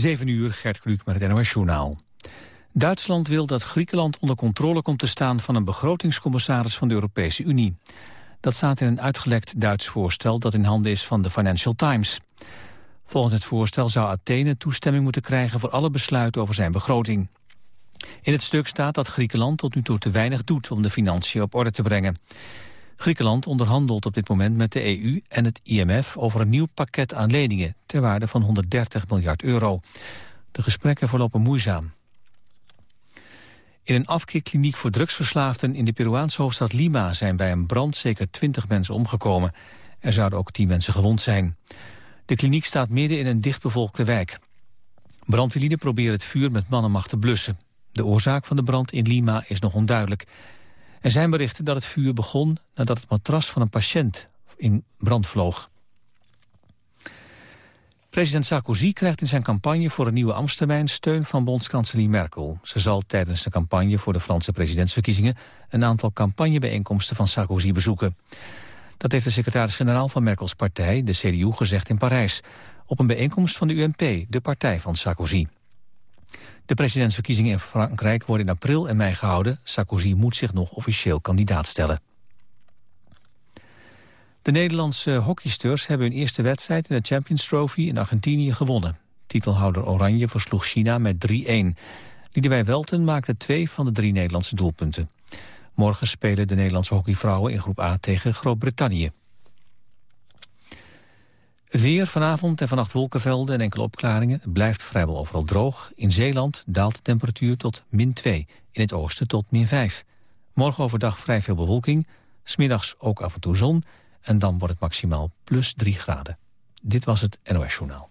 7 uur, Gert Kluk met het NOS-journaal. Duitsland wil dat Griekenland onder controle komt te staan van een begrotingscommissaris van de Europese Unie. Dat staat in een uitgelekt Duits voorstel dat in handen is van de Financial Times. Volgens het voorstel zou Athene toestemming moeten krijgen voor alle besluiten over zijn begroting. In het stuk staat dat Griekenland tot nu toe te weinig doet om de financiën op orde te brengen. Griekenland onderhandelt op dit moment met de EU en het IMF over een nieuw pakket aan leningen ter waarde van 130 miljard euro. De gesprekken verlopen moeizaam. In een afkeerkliniek voor drugsverslaafden in de Peruaanse hoofdstad Lima zijn bij een brand zeker 20 mensen omgekomen. Er zouden ook 10 mensen gewond zijn. De kliniek staat midden in een dichtbevolkte wijk. Brandweerlieden proberen het vuur met mannenmacht te blussen. De oorzaak van de brand in Lima is nog onduidelijk. Er zijn berichten dat het vuur begon nadat het matras van een patiënt in brand vloog. President Sarkozy krijgt in zijn campagne voor een nieuwe Amstermijn steun van bondskanselier Merkel. Ze zal tijdens de campagne voor de Franse presidentsverkiezingen een aantal campagnebijeenkomsten van Sarkozy bezoeken. Dat heeft de secretaris-generaal van Merkels partij, de CDU, gezegd in Parijs, op een bijeenkomst van de UMP, de partij van Sarkozy. De presidentsverkiezingen in Frankrijk worden in april en mei gehouden. Sarkozy moet zich nog officieel kandidaat stellen. De Nederlandse hockeysters hebben hun eerste wedstrijd in de Champions Trophy in Argentinië gewonnen. Titelhouder Oranje versloeg China met 3-1. Liedewij Welten maakte twee van de drie Nederlandse doelpunten. Morgen spelen de Nederlandse hockeyvrouwen in groep A tegen Groot-Brittannië. Het weer vanavond en vannacht wolkenvelden en enkele opklaringen. Blijft vrijwel overal droog. In Zeeland daalt de temperatuur tot min 2. In het oosten tot min 5. Morgen overdag vrij veel bewolking. Smiddags ook af en toe zon. En dan wordt het maximaal plus 3 graden. Dit was het NOS Journaal.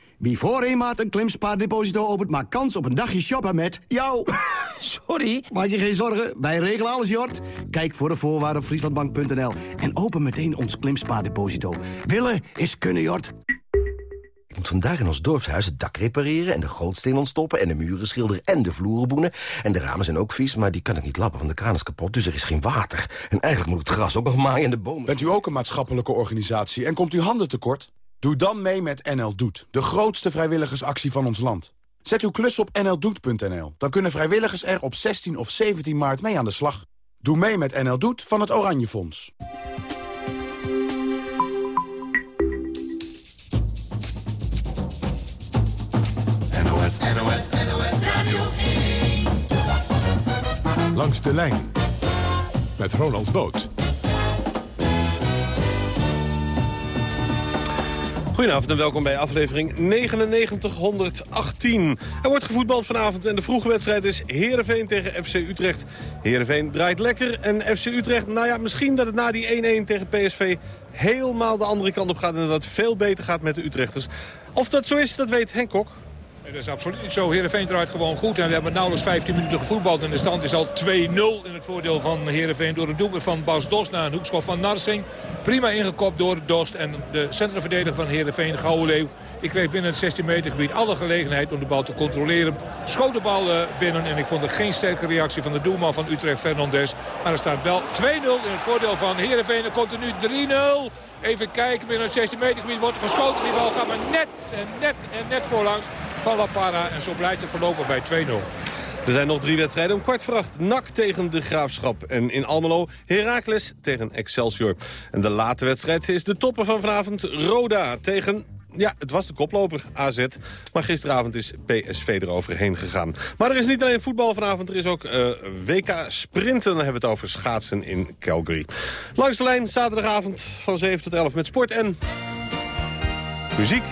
Wie voor een maand een klimspaardeposito opent... maakt kans op een dagje shoppen met jou. Sorry? Maak je geen zorgen, wij regelen alles, Jort. Kijk voor de voorwaarden op frieslandbank.nl. En open meteen ons klimspaardeposito. Willen is kunnen, Jort. Ik moet vandaag in ons dorpshuis het dak repareren... en de gootsteen ontstoppen en de muren schilderen en de vloeren boenen. En de ramen zijn ook vies, maar die kan ik niet lappen, want de kraan is kapot. Dus er is geen water. En eigenlijk moet het gras ook nog maaien en de bomen... Bent u ook een maatschappelijke organisatie en komt u handen tekort? Doe dan mee met NL Doet, de grootste vrijwilligersactie van ons land. Zet uw klus op nldoet.nl. Dan kunnen vrijwilligers er op 16 of 17 maart mee aan de slag. Doe mee met NL Doet van het Oranje Fonds. NOS, NOS, NOS Radio 1. Langs de lijn met Ronald Boot. Goedenavond en welkom bij aflevering 9918. Er wordt gevoetbald vanavond en de vroege wedstrijd is Heerenveen tegen FC Utrecht. Heerenveen draait lekker en FC Utrecht, nou ja, misschien dat het na die 1-1 tegen PSV helemaal de andere kant op gaat... en dat het veel beter gaat met de Utrechters. Of dat zo is, dat weet Henk Kok. Dat is absoluut niet zo. Heerenveen draait gewoon goed. En we hebben nauwelijks 15 minuten gevoetbald. En de stand is al 2-0 in het voordeel van Heerenveen. Door een doelpunt van Bas Dost naar een hoekschop van Narsing. Prima ingekopt door Dost. En de centrumverdediger van Heerenveen, Gouwenleeuw. Ik kreeg binnen het 16 meter gebied alle gelegenheid om de bal te controleren. De bal eh, binnen en ik vond er geen sterke reactie van de doelman van Utrecht, Fernandes. Maar er staat wel 2-0 in het voordeel van Heerenveen. Er komt er nu 3-0. Even kijken, binnen het 16 meter gebied wordt er geschoten. Die bal gaat maar net en net en net voorlangs van La Parra. En zo blijft het verlopen bij 2-0. Er zijn nog drie wedstrijden om kwart voor. NAC tegen de Graafschap. En in Almelo Heracles tegen Excelsior. En de late wedstrijd is de topper van vanavond. Roda tegen ja, het was de koploper, AZ. Maar gisteravond is PSV eroverheen gegaan. Maar er is niet alleen voetbal vanavond, er is ook uh, WK Sprinten. Dan hebben we het over schaatsen in Calgary. Langs de lijn, zaterdagavond van 7 tot 11 met sport en muziek.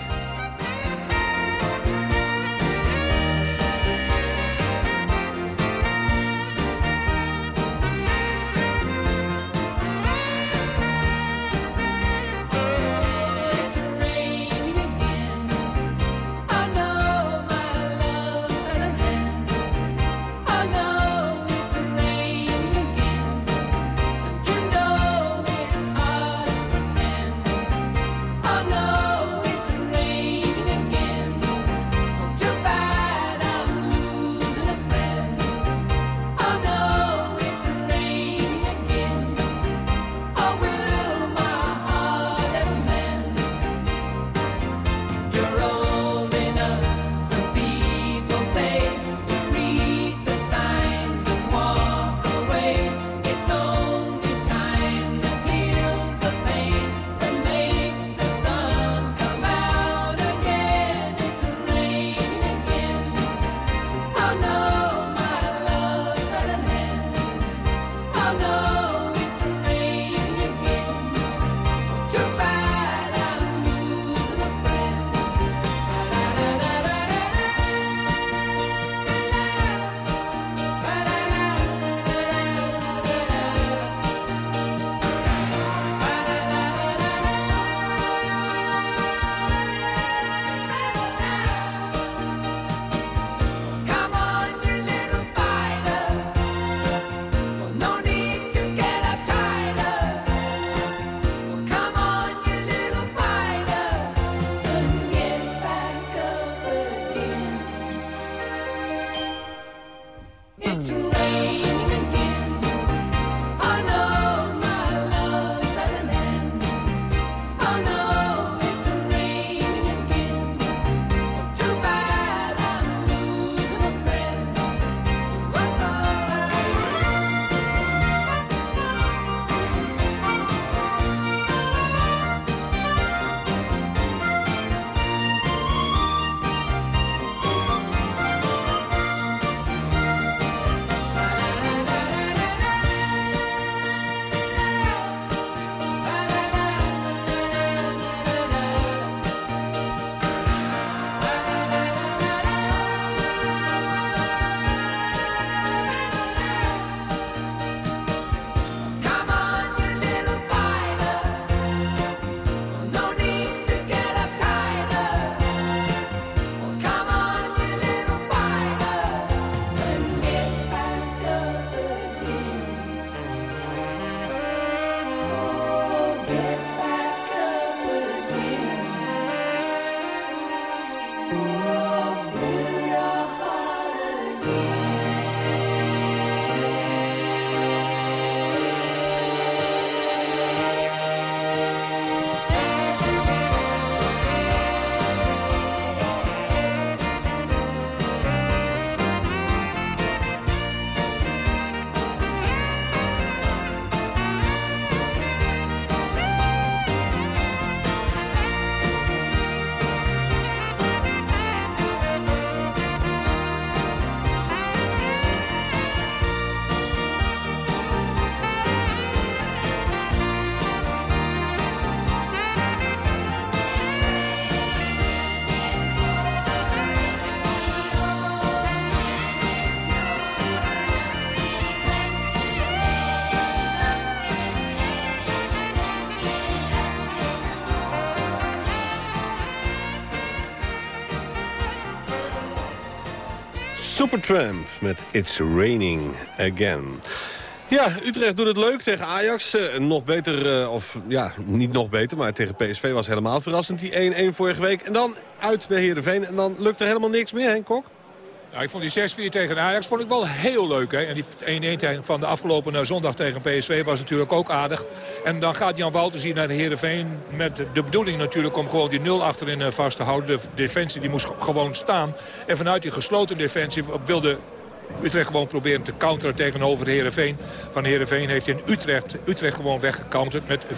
Supertramp met It's Raining Again. Ja, Utrecht doet het leuk tegen Ajax. Eh, nog beter, eh, of ja, niet nog beter, maar tegen PSV was helemaal verrassend. Die 1-1 vorige week. En dan uit bij Heerenveen. En dan lukt er helemaal niks meer, Henk Kok? Nou, ik vond die 6-4 tegen Ajax vond ik wel heel leuk. Hè? En die 1-1 van de afgelopen eh, zondag tegen PSV was natuurlijk ook aardig. En dan gaat Jan Wouters hier naar de Heerenveen met de bedoeling natuurlijk om gewoon die 0 achterin eh, vast te houden. De defensie die moest gewoon staan. En vanuit die gesloten defensie wilde Utrecht gewoon proberen te counteren tegenover Herenveen. Van Herenveen heeft in Utrecht, Utrecht gewoon weggecounterd met 4-1.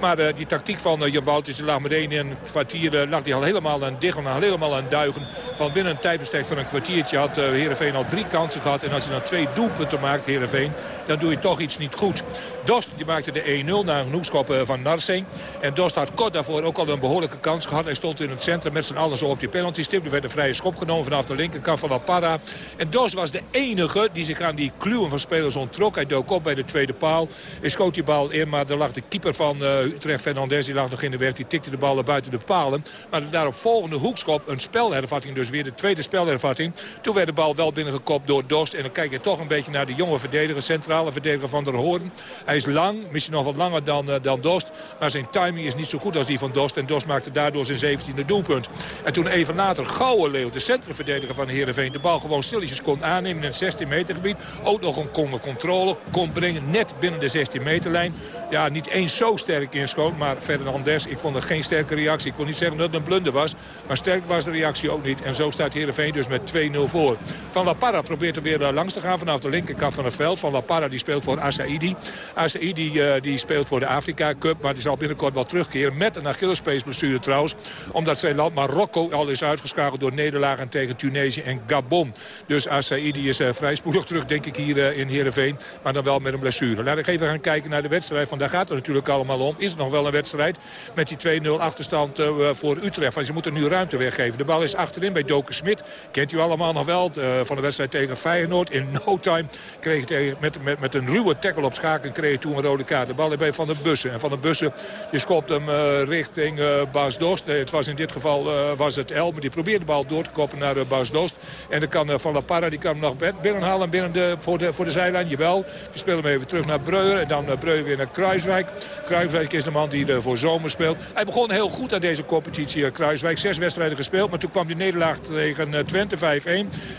Maar uh, die tactiek van uh, Jan Wouters lag meteen in een kwartier. Uh, lag die al helemaal aan dicht, al helemaal aan duigen. Van binnen een tijdbestek van een kwartiertje had uh, Heerenveen al drie kansen gehad. En als je dan twee doelpunten maakt, Heerenveen, dan doe je toch iets niet goed. Dost die maakte de 1-0 na een hoekschop van Narsing. En Dost had kort daarvoor ook al een behoorlijke kans gehad. Hij stond in het centrum met z'n allen zo op die penalty stip. Er werd een vrije schop genomen vanaf de linkerkant van La Parra. En Dost was de enige die zich aan die kluwen van spelers onttrok. Hij dook op bij de tweede paal. Hij schoot die bal in, maar er lag de keeper van uh, Utrecht, Fernandez, die lag nog in de werk. Die tikte de ballen buiten de palen. Maar de daarop volgende hoekschop, een spelhervatting dus weer, de tweede spelhervatting. Toen werd de bal wel binnengekopt door Dost. En dan kijk je toch een beetje naar de jonge verdediger, centrale verdediger van der Hoorn. Hij is lang, misschien nog wat langer dan, uh, dan Dost. Maar zijn timing is niet zo goed als die van Dost. En Dost maakte daardoor zijn 17e doelpunt. En toen even later Gouwenleeuw, de centrumverdediger van Heerenveen... de bal gewoon stilletjes kon aannemen in het 16 meter gebied. Ook nog een kon controle kon brengen net binnen de 16 meterlijn. Ja, niet eens zo sterk inschoot, maar Fernandes, ik vond het geen sterke reactie. Ik wil niet zeggen dat het een blunder was, maar sterk was de reactie ook niet. En zo staat Heerenveen dus met 2-0 voor. Van La Parra probeert er weer langs te gaan vanaf de linkerkant van het veld. Van La Parra die speelt voor Asaidi. Asaidi uh, die speelt voor de Afrika Cup, maar die zal binnenkort wel terugkeren. Met een Achillespeesblessure trouwens. Omdat zijn land Marokko al is uitgeschakeld door nederlagen tegen Tunesië en Gabon. Dus Asaidi is uh, vrij spoedig terug, denk ik, hier uh, in Heerenveen. Maar dan wel met een blessure. Laat ik even gaan kijken naar de wedstrijd. Van daar gaat het natuurlijk allemaal om. Is het nog wel een wedstrijd met die 2-0 achterstand uh, voor Utrecht? Want ze moeten nu ruimte weggeven. De bal is achterin bij Doken Smit. Kent u allemaal nog wel van de wedstrijd tegen Feyenoord. In no time kreeg hij met, met, met een ruwe tackle op schaken kreeg toen een rode kaart. De bal is bij Van der Bussen. En Van der Bussen die schopt hem richting Bas Dost. het was in dit geval was het El. Maar die probeert de bal door te koppen naar Bas Dost. En dan kan Van La Parra die kan hem nog binnenhalen binnen de, voor, de, voor de zijlijn. Jawel, die spelen hem even terug naar Breuer. En dan Breuer weer naar Kruiswijk. Kruiswijk is de man die er voor zomer speelt. Hij begon heel goed aan deze competitie, Kruiswijk. Zes wedstrijden gespeeld, maar toen kwam die nederlaag tegen Twente 5-1.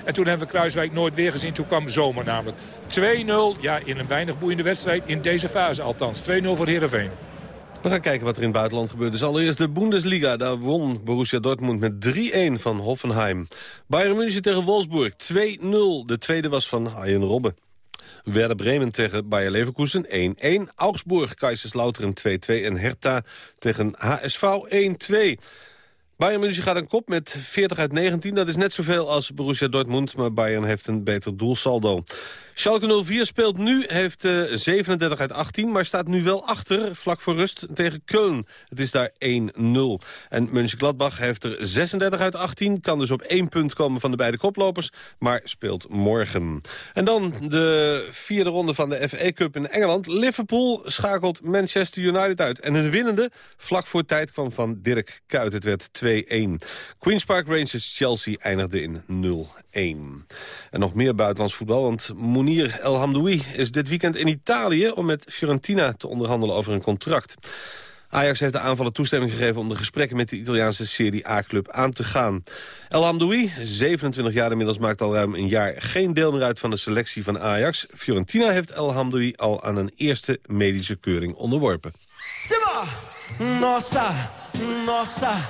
En toen hebben we Kruiswijk nooit weer gezien. Toen kwam zomer namelijk. 2-0, ja, in een weinig boeiende wedstrijd. In deze fase althans. 2-0 voor Heerenveen. We gaan kijken wat er in het buitenland gebeurt. Dus allereerst de Bundesliga. Daar won Borussia Dortmund met 3-1 van Hoffenheim. Bayern München tegen Wolfsburg 2-0. De tweede was van Arjen Robben. Werder Bremen tegen Bayer Leverkusen 1-1. Augsburg, Kaiserslautern 2-2. En Hertha tegen HSV 1-2. Bayern München gaat een kop met 40 uit 19. Dat is net zoveel als Borussia Dortmund, maar Bayern heeft een beter doelsaldo. Schalke 04 speelt nu, heeft uh, eh, 37 uit 18, maar staat nu wel achter, vlak voor rust, tegen Köln. Het is daar 1-0. En Mönchengladbach heeft er 36 uit 18, kan dus op één punt komen van de beide koplopers, maar speelt morgen. En dan de vierde ronde van de FA Cup in Engeland. Liverpool schakelt Manchester United uit. En hun winnende, vlak voor tijd, kwam van Dirk Kuyt. Het werd 2-1. Queen's Park Rangers Chelsea eindigde in 0-1. En nog meer buitenlands voetbal, want Mounir El Hamdoui is dit weekend in Italië... om met Fiorentina te onderhandelen over een contract. Ajax heeft de aanvallen toestemming gegeven om de gesprekken met de Italiaanse Serie A-club aan te gaan. El Hamdoui, 27 jaar inmiddels, maakt al ruim een jaar geen deel meer uit van de selectie van Ajax. Fiorentina heeft El Hamdoui al aan een eerste medische keuring onderworpen. Nossa, nossa,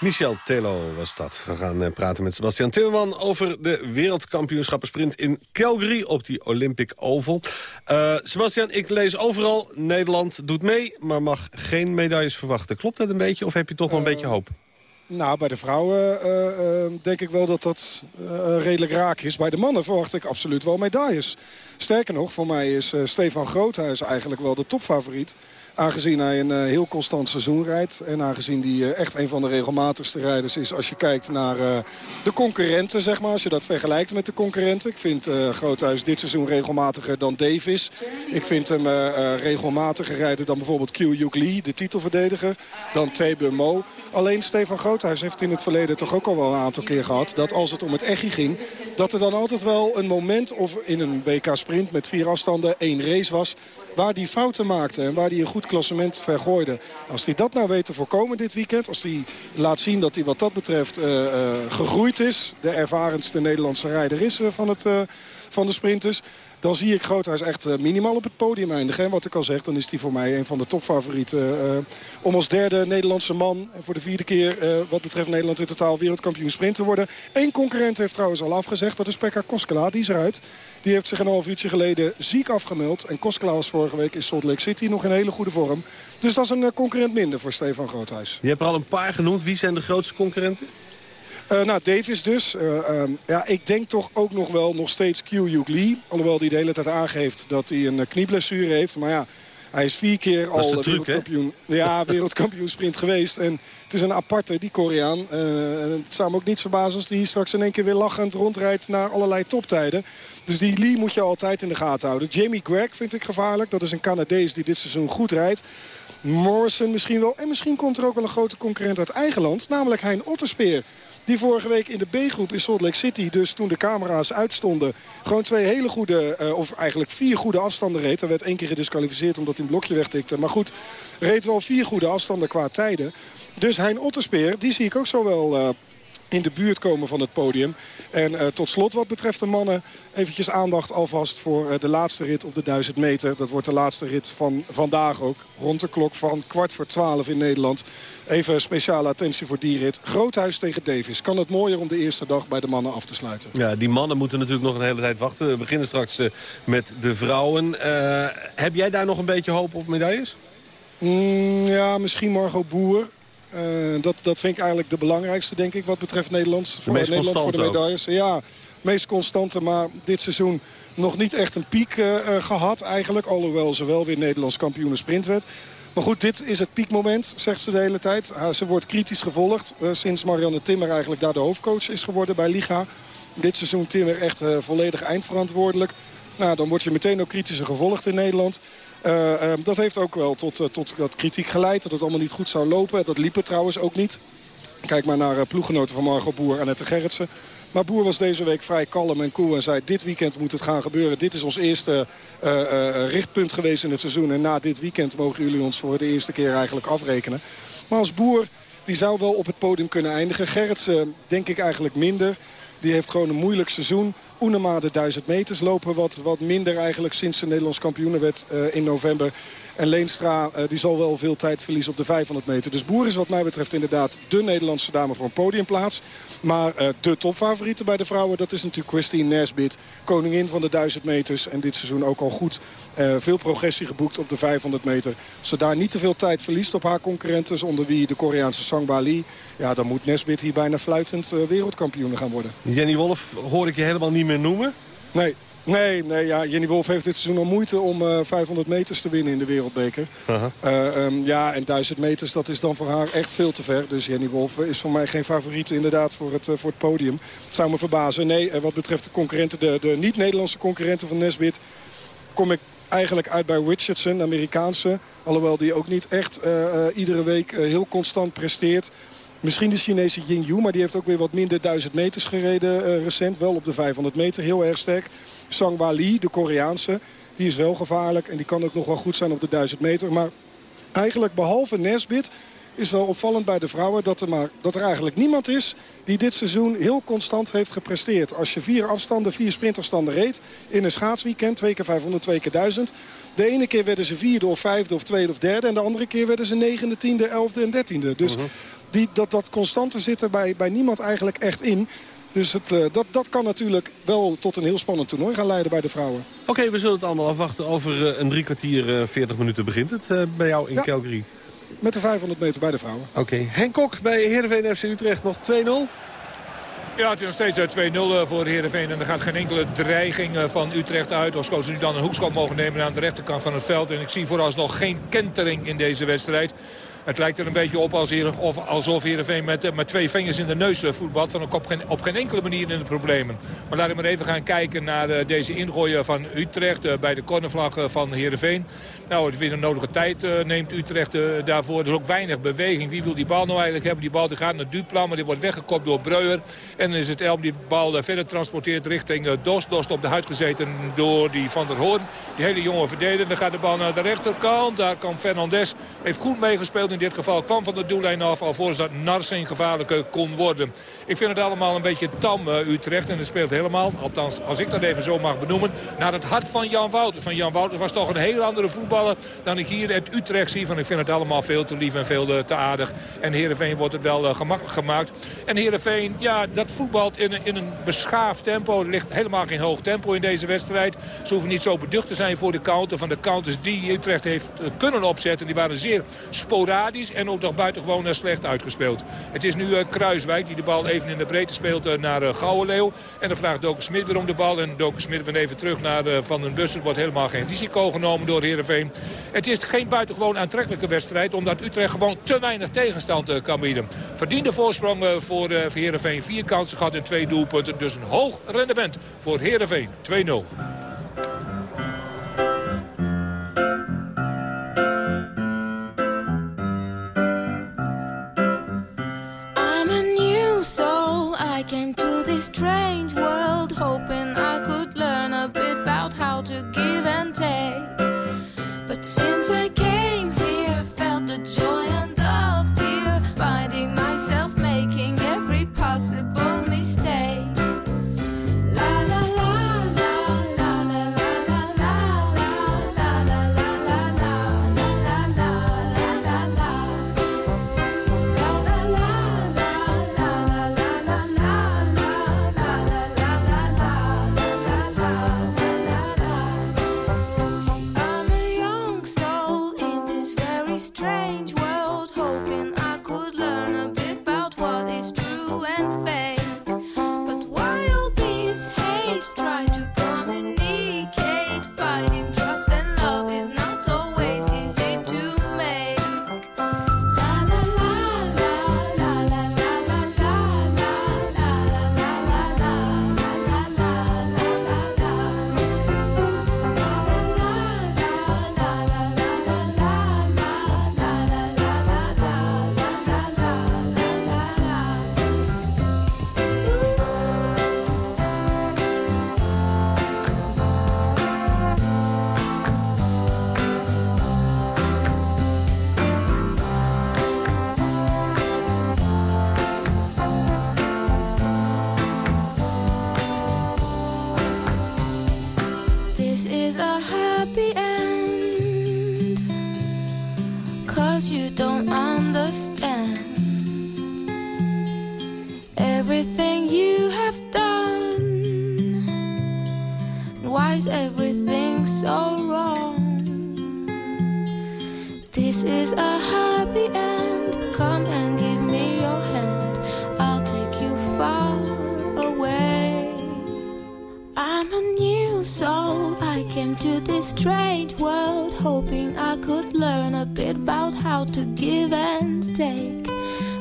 Michel Telo was dat. We gaan eh, praten met Sebastian Timmerman over de wereldkampioenschappen sprint in Calgary op die Olympic Oval. Eh, Sebastian, ik lees overal, Nederland doet mee, maar mag geen medailles verwachten. Klopt dat een beetje of heb je toch nog een beetje hoop? Nou, bij de vrouwen eh, eh, denk ik wel dat dat eh, redelijk raak is. Bij de mannen verwacht ik absoluut wel medailles. Sterker nog, voor mij is eh, Stefan Groothuis eigenlijk wel de topfavoriet. Aangezien hij een eh, heel constant seizoen rijdt. En aangezien hij eh, echt een van de regelmatigste rijders is als je kijkt naar eh, de concurrenten, zeg maar. Als je dat vergelijkt met de concurrenten. Ik vind Groothuis dit seizoen regelmatiger dan Davis. Ik vind hem regelmatiger rijden dan bijvoorbeeld Q-Yuk Lee, de titelverdediger. Dan Tabe Mo. Alleen Stefan Groothuis heeft in het verleden toch ook al wel een aantal keer gehad... dat als het om het echi ging, dat er dan altijd wel een moment... of in een WK-sprint met vier afstanden één race was waar hij fouten maakte en waar hij een goed klassement vergooide. Als hij dat nou weet te voorkomen dit weekend, als hij laat zien dat hij wat dat betreft eh, eh, gegroeid is, de ervarenste Nederlandse rijder is eh, van, het, van de sprinters, dan zie ik Groothuis echt eh, minimaal op het podium eindigen. En wat ik al zeg, dan is hij voor mij een van de topfavorieten. eh, om als derde Nederlandse man en voor de vierde keer eh, wat betreft Nederland in totaal wereldkampioen sprint te worden. Eén concurrent heeft trouwens al afgezegd, dat is Pekka Koskela, die is eruit. Die heeft zich een half uurtje geleden ziek afgemeld. En Koskela was vorige week in Salt Lake City nog in hele goede vorm. Dus dat is een concurrent minder voor Stefan Groothuis. Je hebt er al een paar genoemd. Wie zijn de grootste concurrenten? Eh, nou, Davis dus. Eh, ehm, ja, ik denk toch ook nog wel nog steeds Q-Yuk Lee. Alhoewel hij de hele tijd aangeeft dat hij een eh, knieblessure heeft. Maar ja, hij is vier keer al de truc, hè? wereldkampioen, ja, wereldkampioen sprint geweest. En het is een aparte, die Koreaan. En het zou me ook niet verbazen als hij hier straks in één keer weer lachend rondrijdt naar allerlei toptijden. Dus die Lee moet je altijd in de gaten houden. Jamie Greg vind ik gevaarlijk. Dat is een Canadees die dit seizoen goed rijdt. Morrison misschien wel. En misschien komt er ook wel een grote concurrent uit eigen land. Namelijk Hein Otterspeer. Die vorige week in de B-groep in Salt Lake City, dus toen de camera's uitstonden... gewoon twee hele goede, eh, of eigenlijk vier goede afstanden reed. Er werd één keer gedisqualificeerd omdat hij een blokje wegtikte. Maar goed, reed wel vier goede afstanden qua tijden. Dus Hein Otterspeer, die zie ik ook zo wel... eh, in de buurt komen van het podium. En eh, tot slot wat betreft de mannen eventjes aandacht alvast voor eh, de laatste rit op de 1000 meter. Dat wordt de laatste rit van vandaag ook. Rond de klok van kwart voor twaalf in Nederland. Even speciale attentie voor die rit. Groothuis tegen Davis. Kan het mooier om de eerste dag bij de mannen af te sluiten. Ja, die mannen moeten natuurlijk nog een hele tijd wachten. We beginnen straks eh, met de vrouwen. Heb jij daar nog een beetje hoop op medailles? Mm, ja, misschien Margot Boer. Eh, dat, dat vind ik eigenlijk de belangrijkste, denk ik, wat betreft Nederlands. voor meest Nederland voor de ook. medailles. Ja, meest constante, maar dit seizoen nog niet echt een piek eh, eh, gehad eigenlijk. Alhoewel ze wel weer Nederlands kampioen sprint werd. Maar goed, dit is het piekmoment, zegt ze de hele tijd. Ze wordt kritisch gevolgd sinds Marianne Timmer eigenlijk daar de hoofdcoach is geworden bij Liga. Dit seizoen Timmer echt volledig eindverantwoordelijk. Nou, dan word je meteen ook kritischer gevolgd in Nederland. Uh, dat heeft ook wel tot, uh, tot dat kritiek geleid. Dat het allemaal niet goed zou lopen. Dat liep het trouwens ook niet. Kijk maar naar uh, ploeggenoten van Margot Boer en Annette Gerritsen. Maar Boer was deze week vrij kalm en cool en zei... dit weekend moet het gaan gebeuren. Dit is ons eerste richtpunt geweest in het seizoen. En na dit weekend mogen jullie ons voor de eerste keer eigenlijk afrekenen. Maar als Boer, die zou wel op het podium kunnen eindigen. Gerritsen denk ik eigenlijk minder. Die heeft gewoon een moeilijk seizoen. Oenema de 1000 meters lopen wat, wat minder eigenlijk sinds de Nederlands kampioenenwet uh, in november. En Leenstra uh, die zal wel veel tijd verliezen op de 500 meter. Dus Boer is wat mij betreft inderdaad de Nederlandse dame voor een podiumplaats. Maar uh, de topfavoriete bij de vrouwen dat is natuurlijk Christine Nesbit. Koningin van de 1000 meters. En dit seizoen ook al goed veel progressie geboekt op de 500 meter. Als ze daar niet te veel tijd verliest op haar concurrenten. Onder wie de Koreaanse Sangba Lee. Ja, dan moet Nesbit hier bijna fluitend wereldkampioen gaan worden. Jenny Wolf hoor ik je helemaal niet meer noemen. Nee, Nee, nee ja, Jenny Wolf heeft dit seizoen al moeite om uh, 500 meters te winnen in de wereldbeker. Uh -huh. uh, um, ja, en 1000 meters, dat is dan voor haar echt veel te ver. Dus Jenny Wolf is voor mij geen favoriet inderdaad voor het, uh, voor het podium. Het zou me verbazen. Nee, wat betreft de concurrenten, de, de niet-Nederlandse concurrenten van Nesbit... kom ik eigenlijk uit bij Richardson, de Amerikaanse. Alhoewel die ook niet echt iedere week heel constant presteert. Misschien de Chinese Ying Yu, maar die heeft ook weer wat minder 1000 meters gereden recent. Wel op de 500 meter, heel erg sterk. Sangwa Lee, de Koreaanse, die is wel gevaarlijk. En die kan ook nog wel goed zijn op de 1000 meter. Maar eigenlijk behalve Nesbit is wel opvallend bij de vrouwen dat er, maar, dat er eigenlijk niemand is die dit seizoen heel constant heeft gepresteerd. Als je vier afstanden, vier sprintafstanden reed in een schaatsweekend, twee keer 500, twee keer 1000. De ene keer werden ze vierde of vijfde of tweede of derde. En de andere keer werden ze negende, tiende, elfde en dertiende. Dus uh -huh. die, dat, dat constante zit er bij, bij niemand eigenlijk echt in. Dus het, uh, dat, dat kan natuurlijk wel tot een heel spannend toernooi gaan leiden bij de vrouwen. Oké, okay, we zullen het allemaal afwachten. Over uh, een drie kwartier, uh, 40 minuten begint het bij jou in ja, Calgary. Met de 500 meter bij de vrouwen. Oké, okay. Henk Kok bij Heerenveen FC Utrecht nog 2-0. Ja, het is nog steeds 2-0 voor Heerenveen. En er gaat geen enkele dreiging van Utrecht uit. Als ze nu dan een hoekschop mogen nemen aan de rechterkant van het veld. En ik zie vooralsnog geen kentering in deze wedstrijd. Het lijkt er een beetje op als of, alsof Heerenveen met, met twee vingers in de neus voetbalt. Van op geen, op geen enkele manier in de problemen. Maar laten we maar even gaan kijken naar uh, deze ingooien van Utrecht bij de cornervlag van Heerenveen. Nou, het weer een nodige tijd neemt Utrecht daarvoor. Er is ook weinig beweging. Wie wil die bal nou eigenlijk hebben? Die bal die gaat naar Duplan, maar die wordt weggekopt door Breuer. En dan is het Elm die de bal verder transporteert richting Dost. Dost op de huid gezeten door die Van der Hoorn. Die hele jonge verdediger. Dan gaat de bal naar de rechterkant. Daar kan Fernandes. Heeft goed meegespeeld in dit geval. Kwam van de doellijn af alvorens dat Narsing gevaarlijker kon worden. Ik vind het allemaal een beetje tam uh, Utrecht. En het speelt helemaal, althans als ik dat even zo mag benoemen... naar het hart van Jan Wouters. Van Jan Wouters was toch een heel andere voetballer dan ik hier het Utrecht zie. Van ik vind het allemaal veel te lief en veel uh, te aardig. En Heerenveen wordt het wel uh, gemakkelijk gemaakt. En Heerenveen, ja, dat voetbalt in in een beschaafd tempo. Er ligt helemaal geen hoog tempo in deze wedstrijd. Ze hoeven niet zo beducht te zijn voor de counter. Van de counters die Utrecht heeft kunnen opzetten, die waren zeer sporadisch en ook nog buitengewoon slecht uitgespeeld. Het is nu uh, Kruiswijk die de bal even in de breedte speelt uh, naar uh, Gouwenleeuw. En dan vraagt Doken Smit weer om de bal. En Doken Smit weer even terug naar Van den Bussen. Wordt helemaal geen risico genomen door Heerenveen. Het is geen buitengewoon aantrekkelijke wedstrijd. Omdat Utrecht gewoon te weinig tegenstand kan bieden. Verdiende voorsprong voor Heerenveen. Vier kansen gehad in twee doelpunten. Dus een hoog rendement voor Heerenveen. 2-0. I came to this strange world hoping I could learn a bit about how to give and take. But since I This is a happy end. Come and give me your hand. I'll take you far away. I'm a new soul. I came to this strange world hoping I could learn a bit about how to give and take.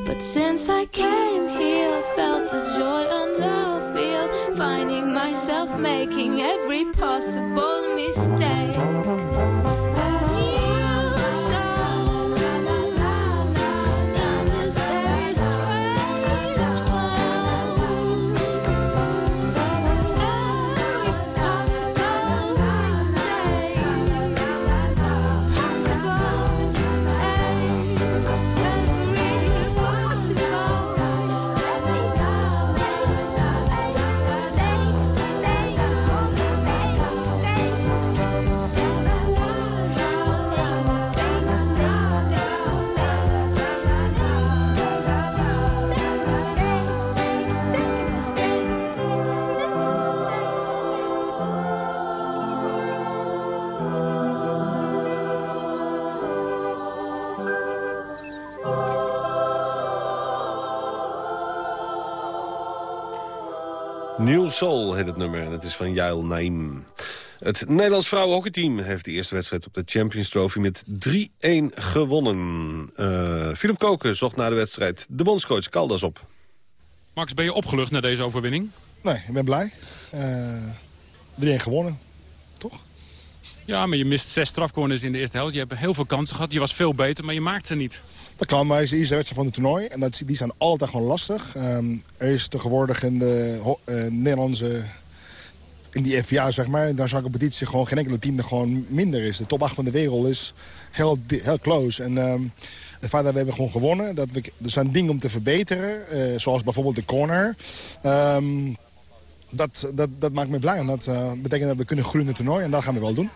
But since I came here, I felt the joy and the fear, finding myself making every possible Soul heet het nummer en het is van Jail Naim. Het Nederlands vrouwenhockeyteam heeft de eerste wedstrijd op de Champions Trophy met 3-1 gewonnen. Uh, Philip Koken zocht na de wedstrijd de bondscoach Caldas op. Max, ben je opgelucht na deze overwinning? Nee, ik ben blij. Uh, 3-1 gewonnen, toch? Ja, maar je mist zes strafcorners in de eerste helft. Je hebt heel veel kansen gehad. Je was veel beter, maar je maakt ze niet. Dat kan, maar is de eerste wedstrijd van het toernooi. En dat, die zijn altijd gewoon lastig. Um, er is tegenwoordig in de uh, Nederlandse... In die FVA, zeg maar, daar zo'n competitie gewoon geen enkele team er gewoon minder is. De top 8 van de wereld is heel, heel close. En um, het feit dat we hebben gewoon gewonnen, dat we, er zijn dingen om te verbeteren. Uh, zoals bijvoorbeeld de corner. Um, dat, dat, dat maakt me blij. En dat uh, betekent dat we kunnen groeien in het toernooi. En dat gaan we wel doen.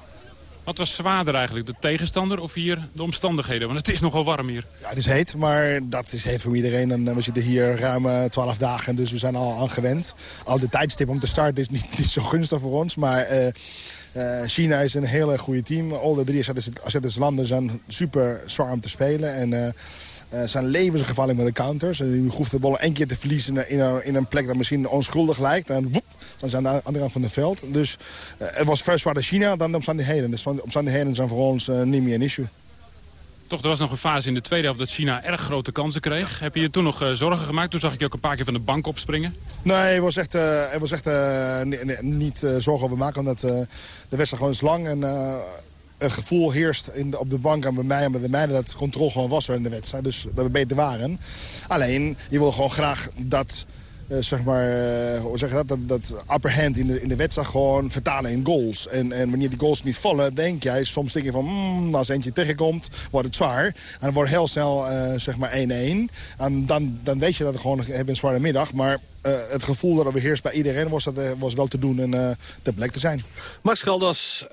Wat was zwaarder eigenlijk, de tegenstander of hier de omstandigheden? Want het is nogal warm hier. Ja, het is heet, maar dat is heet voor iedereen. En we zitten hier ruim 12 dagen, dus we zijn al aan gewend. Al de tijdstip om te starten is niet, niet zo gunstig voor ons, maar... Uh, China is een heel erg goede team. Al de drie Aziatische landen zijn super zwaar om te spelen. En zijn levensgevaarlijk met de counters. En je hoeft de bal één keer te verliezen in een, in een plek dat misschien onschuldig lijkt. En woep, dan zijn aan de andere kant van het veld. Dus uh, het was ver zwaarder China dan de omstandigheden. Dus de omstandigheden zijn voor ons uh, niet meer een issue. Toch, er was nog een fase in de tweede helft dat China erg grote kansen kreeg. Heb je je toen nog uh, zorgen gemaakt? Toen zag ik je ook een paar keer van de bank opspringen. Nee, het was echt, uh, het was echt uh, niet zorgen over maken. Omdat de wedstrijd gewoon is lang en het gevoel heerst in op de bank en bij mij en bij de meiden... dat controle gewoon was er in de wedstrijd. Dus dat we beter waren. Alleen, je wil gewoon graag dat... Uh, zeg maar, uh, hoe zeg je dat, dat, dat in de, in de wedstrijd gewoon vertalen in goals. En, en wanneer die goals niet vallen, denk jij, soms denk je van, mm, als eentje tegenkomt, wordt het zwaar. En dan wordt heel snel, uh, zeg maar, 1-1. En dan, dan weet je dat we gewoon hebben een zware middag. Maar het gevoel dat er heerst bij iedereen was, dat, uh, was wel te doen en uh, ter plek te zijn. Max Geldas,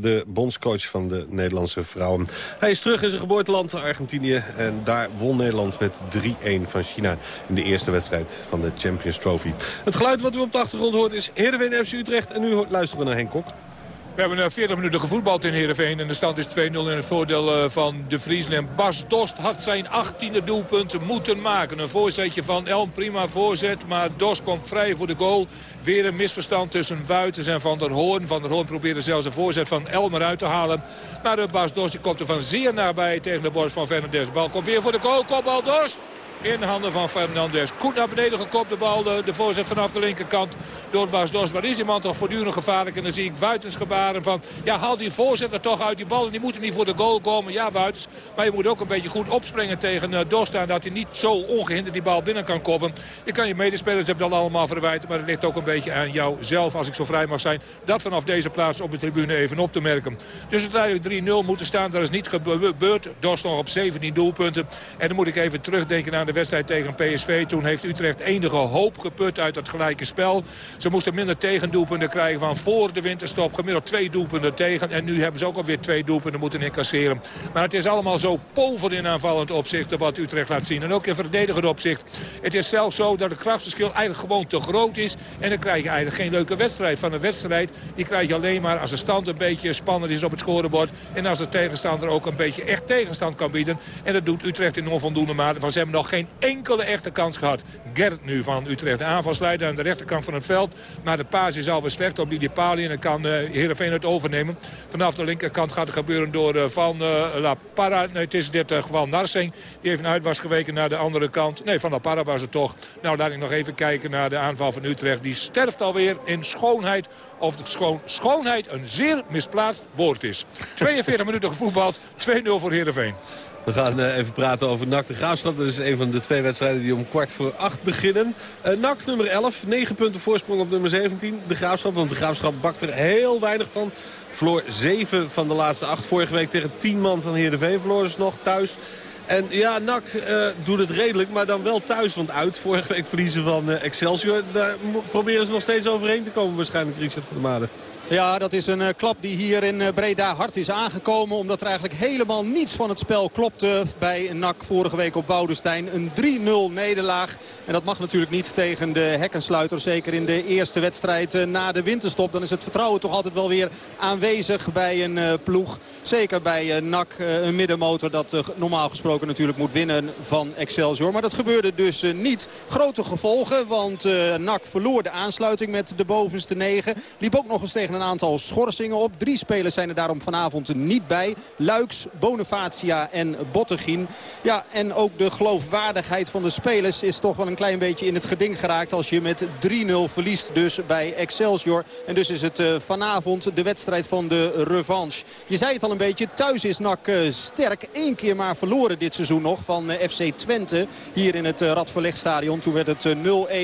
de bondscoach van de Nederlandse vrouwen. Hij is terug in zijn geboorteland, Argentinië. En daar won Nederland met 3-1 van China in de eerste wedstrijd van de Champions Trophy. Het geluid wat u op de achtergrond hoort is Heerenveen FC Utrecht. En nu luisteren we naar Henk Kok. We hebben 40 minuten gevoetbald in Heerenveen. En de stand is 2-0 in het voordeel van de. En Bas Dost had zijn 18e doelpunt moeten maken. Een voorzetje van Elm, prima voorzet. Maar Dost komt vrij voor de goal. Weer een misverstand tussen Wuitens en Van der Hoorn. Van der Hoorn probeerde zelfs de voorzet van Elmer uit te halen. Maar de Bas Dost die komt er van zeer nabij tegen de borst van Fernandes. Bal komt weer voor de goal. Kopbal Dost in de handen van Fernandes. Goed naar beneden gekopt de bal. De, de voorzet vanaf de linkerkant door Bas Dos. Waar is die man toch voortdurend gevaarlijk? En dan zie ik Wuitens gebaren van... Ja, haal die voorzet er toch uit. Die ballen die moeten niet voor de goal komen. Ja, Wuitens. Maar je moet ook een beetje goed opspringen tegen uh, Dos. En dat hij niet zo ongehinderd die bal binnen kan koppen. Je kan je medespelers hebben dat allemaal verwijten. Maar het ligt ook een beetje aan jou zelf, als ik zo vrij mag zijn... dat vanaf deze plaats op de tribune even op te merken. Dus het eigenlijk 3-0 moeten staan. Dat is niet gebeurd. Dos nog op 17 doelpunten. En dan moet ik even terugdenken aan de wedstrijd tegen PSV. Toen heeft Utrecht enige hoop geput uit het gelijke spel. Ze moesten minder tegendoelpunten krijgen van voor de winterstop. Gemiddeld twee doelpunten tegen. En nu hebben ze ook alweer twee doelpunten moeten incasseren. Maar het is allemaal zo pover in aanvallend opzicht wat Utrecht laat zien. En ook in verdedigend opzicht. Het is zelfs zo dat het krachtverschil eigenlijk gewoon te groot is. En dan krijg je eigenlijk geen leuke wedstrijd. Van een wedstrijd die krijg je alleen maar als de stand een beetje spannend is op het scorebord. En als de tegenstander ook een beetje echt tegenstand kan bieden. En dat doet Utrecht in onvoldoende mate. Want ze hebben nog geen enkele echte kans gehad. Gert nu van Utrecht, de aanvalsleider aan de rechterkant van het veld. Maar de paas is alweer slecht op die Pali. En dan kan uh, Heerenveen het overnemen. Vanaf de linkerkant gaat het gebeuren door uh, Van uh, La Parra. Nee, het is dit geval Narsing. Die even uit was geweken naar de andere kant. Nee, Van La Parra was het toch. Nou, laat ik nog even kijken naar de aanval van Utrecht. Die sterft alweer in schoonheid of de schoon, schoonheid een zeer misplaatst woord is. 42 minuten gevoetbald, 2-0 voor Heerenveen. We gaan uh, even praten over NAC de Graafschap. Dat is een van de twee wedstrijden die om kwart voor acht beginnen. Uh, nummer 11, 9 punten voorsprong op nummer 17. De Graafschap, want de Graafschap bakt er heel weinig van. Verloor 7 van de laatste 8. Vorige week tegen 10 man van Heerenveen verloren ze nog thuis. En ja, NAC uh, doet het redelijk, maar dan wel thuis. Want uit, vorige week verliezen van Excelsior. Daar proberen ze nog steeds overheen te komen waarschijnlijk, Richard van der Maden. Ja, dat is een uh, klap die hier in uh, Breda hard is aangekomen. Omdat er eigenlijk helemaal niets van het spel klopte bij NAC vorige week op Boudestein. Een 3-0 nederlaag. En dat mag natuurlijk niet tegen de hekkensluiter. Zeker in de eerste wedstrijd uh, na de winterstop. Dan is het vertrouwen toch altijd wel weer aanwezig bij een ploeg. Zeker bij NAC, een middenmotor dat normaal gesproken natuurlijk moet winnen van Excelsior. Maar dat gebeurde dus niet. Grote gevolgen, want NAC verloor de aansluiting met de bovenste negen. Liep ook nog eens tegen een aantal schorsingen op. Drie spelers zijn er daarom vanavond niet bij. Luiks, Bonifacia en Bottegien. Ja, en ook de geloofwaardigheid van de spelers is toch wel een klein beetje in het geding geraakt. Als je met 3-0 verliest dus bij Excelsior. En dus is het uh, vanavond de wedstrijd van de revanche. Je zei het al een beetje, thuis is NAC uh, sterk. Eén keer maar verloren dit seizoen nog van uh, FC Twente. Hier in het Radverlegstadion. Toen werd het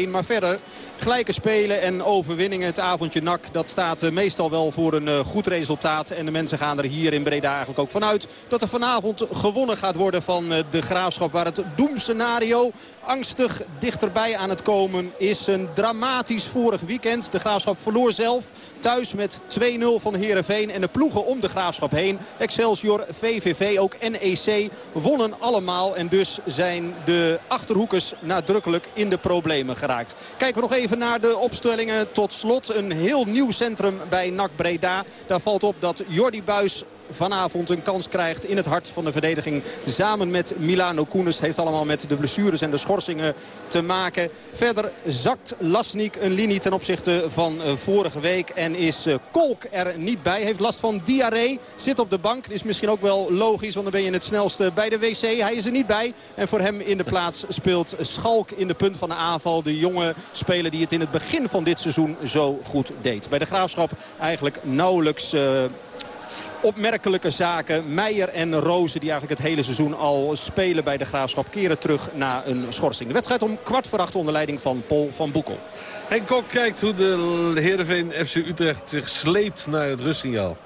0-1. Maar verder gelijke spelen en overwinningen. Het avondje NAC dat staat meestal wel voor een uh, goed resultaat. En de mensen gaan er hier in Breda eigenlijk ook vanuit dat er vanavond gewonnen gaat worden van uh, de Graafschap. Waar het doemscenario angstig dichterbij aan het komen is. Een dramatisch vorig weekend. De Graafschap verloor zelf thuis met 2-0 van Heerenveen. En de ploegen om de Graafschap heen. Excelsior, VVV, ook NEC wonnen allemaal. En dus zijn de Achterhoekers nadrukkelijk in de problemen geraakt. Kijken we nog even naar de opstellingen. Tot slot een heel nieuw centrum bij NAC Breda. Daar valt op dat Jordi Buis vanavond een kans krijgt in het hart van de verdediging. Samen met Milano Koenis. Heeft allemaal met de blessures en de schorsingen te maken. Verder zakt Lasnik een linie ten opzichte van uh, vorige week. En is uh, Kolk er niet bij. Heeft last van diarree. Zit op de bank. Is misschien ook wel logisch. Want dan ben je het snelste bij de wc. Hij is er niet bij. En voor hem in de plaats speelt Schalk in de punt van de aanval. De jonge speler die het in het begin van dit seizoen zo goed deed. Bij de Graafschap eigenlijk nauwelijks... Uh, opmerkelijke zaken. Meijer en Rozen die eigenlijk het hele seizoen al spelen bij de Graafschap... keren terug na een schorsing. De wedstrijd om kwart voor onder leiding van Paul van Boekel. Henk Kok kijkt hoe de Heerenveen FC Utrecht zich sleept naar het rustsignaal.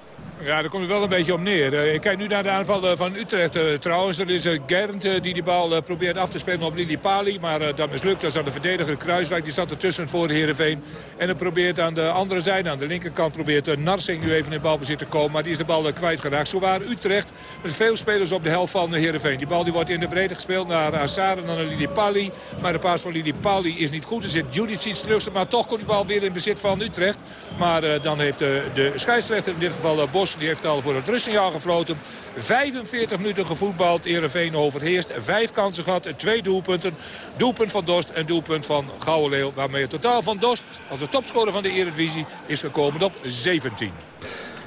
Ja, daar komt het wel een beetje op neer. Uh, ik kijk nu naar de aanval van Utrecht uh, trouwens. Er is Gernt die die bal probeert af te spelen op Lili Pali. Maar dat mislukt. Is aan de verdediger Kruiswijk. Die zat ertussen voor Heerenveen. En dan probeert aan de andere zijde, aan de linkerkant... probeert Narsing nu even in balbezit te komen. Maar die is de bal kwijtgeraakt. Zo waren Utrecht met veel spelers op de helft van Heerenveen. Die bal die wordt in de breedte gespeeld naar Assar en dan naar Lili Pali. Maar de paas van Lili Pali is niet goed. Er zit Judic iets terug. Maar toch komt die bal weer in bezit van Utrecht. Maar dan heeft de scheidsrechter in dit geval Bos die heeft al voor het rustsignaal gefloten. 45 minuten gevoetbald. Ereveen overheerst. Vijf kansen gehad. Twee doelpunten. Doelpunt van Dost en doelpunt van Gouwenleeuw. Waarmee het totaal van Dost als de topscorer van de Eredivisie is gekomen op 17.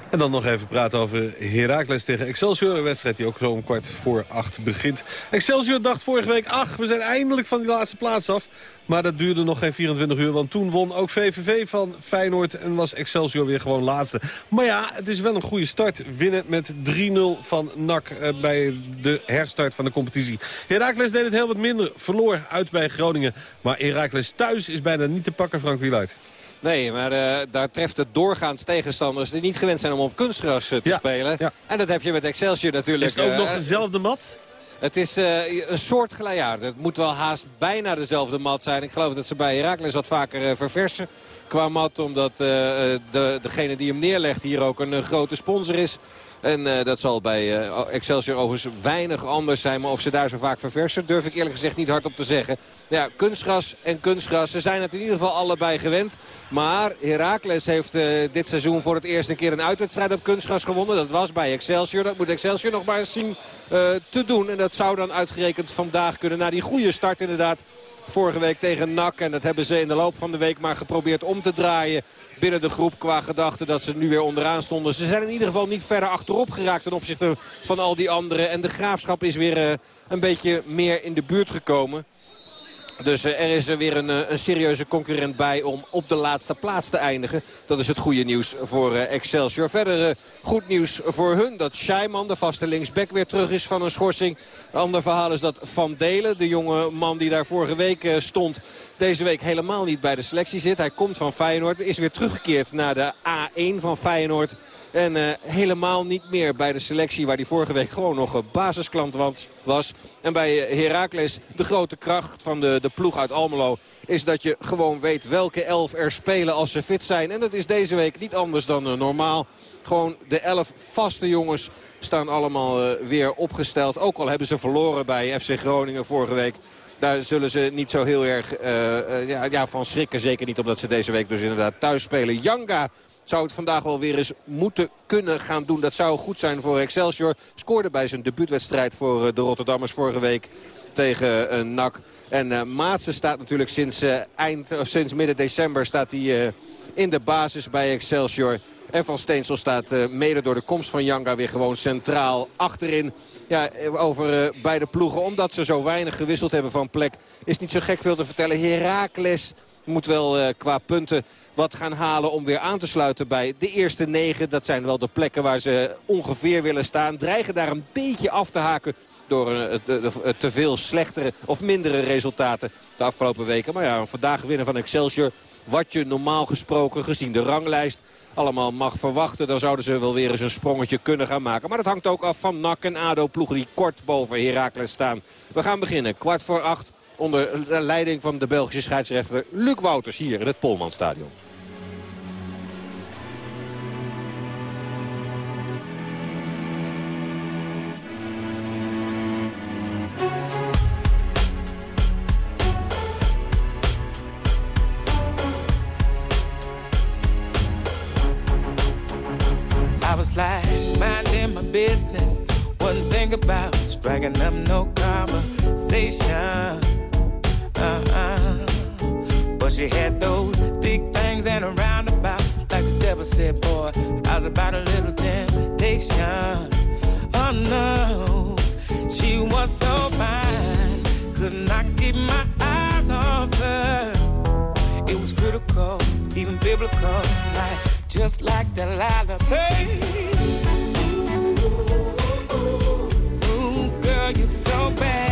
En dan nog even praten over Heracles tegen Excelsior. Een wedstrijd die ook zo om kwart voor acht begint. Excelsior dacht vorige week, ach, we zijn eindelijk van die laatste plaats af. Maar dat duurde nog geen 24 uur, want toen won ook VVV van Feyenoord... en was Excelsior weer gewoon laatste. Maar ja, het is wel een goede start. Winnen met 3-0 van NAC eh, bij de herstart van de competitie. Heracles deed het heel wat minder, verloor uit bij Groningen. Maar Heracles thuis is bijna niet te pakken, Frank Wieluid. Nee, maar uh, daar treft het doorgaans tegenstanders die niet gewend zijn om op kunstgras uh, te ja, spelen. Ja. En dat heb je met Excelsior natuurlijk. Is het ook nog dezelfde mat? Het is uh, een soort ja, Het moet wel haast bijna dezelfde mat zijn. Ik geloof dat ze bij Herakles wat vaker uh, verversen qua mat. Omdat uh, de, degene die hem neerlegt hier ook een grote sponsor is. En uh, dat zal bij uh, Excelsior overigens weinig anders zijn. Maar of ze daar zo vaak verversen, durf ik eerlijk gezegd niet hardop te zeggen. Ja, kunstgras en kunstgras. Ze zijn het in ieder geval allebei gewend. Maar Heracles heeft uh, dit seizoen voor het eerst een keer een uitwedstrijd op kunstgras gewonnen. Dat was bij Excelsior. Dat moet Excelsior nog maar eens zien te doen. En dat zou dan uitgerekend vandaag kunnen. Na die goede start inderdaad vorige week tegen NAC. En dat hebben ze in de loop van de week maar geprobeerd om te draaien binnen de groep qua gedachte dat ze nu weer onderaan stonden. Ze zijn in ieder geval niet verder achterop geraakt ten opzichte van al die anderen. En de graafschap is weer uh, een beetje meer in de buurt gekomen. Dus uh, er is er weer een, uh, een, serieuze concurrent bij om op de laatste plaats te eindigen. Dat is het goede nieuws voor Excelsior. Verder goed nieuws voor hun dat Scheiman, de vaste linksback, weer terug is van een schorsing. Ander verhaal is dat Van Delen, de jonge man die daar vorige week stond deze week helemaal niet bij de selectie zit. Hij komt van Feyenoord, is weer teruggekeerd naar de A1 van Feyenoord. En uh, helemaal niet meer bij de selectie waar hij vorige week gewoon nog een basisklant was. En bij eh, Heracles de grote kracht van de, de ploeg uit Almelo is dat je gewoon weet welke elf er spelen als ze fit zijn. En dat is deze week niet anders dan normaal. Gewoon de elf vaste jongens staan allemaal weer opgesteld. Ook al hebben ze verloren bij FC Groningen vorige week. Daar zullen ze niet zo heel erg ja, ja, van schrikken. Zeker niet omdat ze deze week dus inderdaad thuis spelen. Janga zou het vandaag wel weer eens moeten kunnen gaan doen. Dat zou goed zijn voor Excelsior. Scoorde bij zijn debuutwedstrijd voor uh, de Rotterdammers vorige week tegen uh, NAC. En uh, Maatsen staat natuurlijk sinds, eind, of sinds midden december staat hij, in de basis bij Excelsior. En Van Steensel staat mede door de komst van Janga weer gewoon centraal achterin ja, over beide ploegen. Omdat ze zo weinig gewisseld hebben van plek. Is niet zo gek veel te vertellen. Heracles moet wel uh, qua punten wat gaan halen om weer aan te sluiten bij de eerste negen. Dat zijn wel de plekken waar ze ongeveer willen staan. Dreigen daar een beetje af te haken door uh, te veel slechtere of mindere resultaten de afgelopen weken. Maar ja, vandaag winnen van Excelsior. Wat je normaal gesproken gezien de ranglijst allemaal mag verwachten. Dan zouden ze wel weer eens een sprongetje kunnen gaan maken. Maar dat hangt ook af van NAC en ADO ploegen die kort boven Heracles staan. We gaan beginnen. Kwart voor acht onder leiding van de Belgische scheidsrechter Luc Wouters hier in het Polmanstadion. business. Wasn't think about striking up no conversation. She had those big things and a roundabout. Like the devil said, boy, I was about a little temptation. Oh no, she was so fine. Could not keep my eyes off her. It was critical, even biblical. Like, just like Delilah said. you're so bad.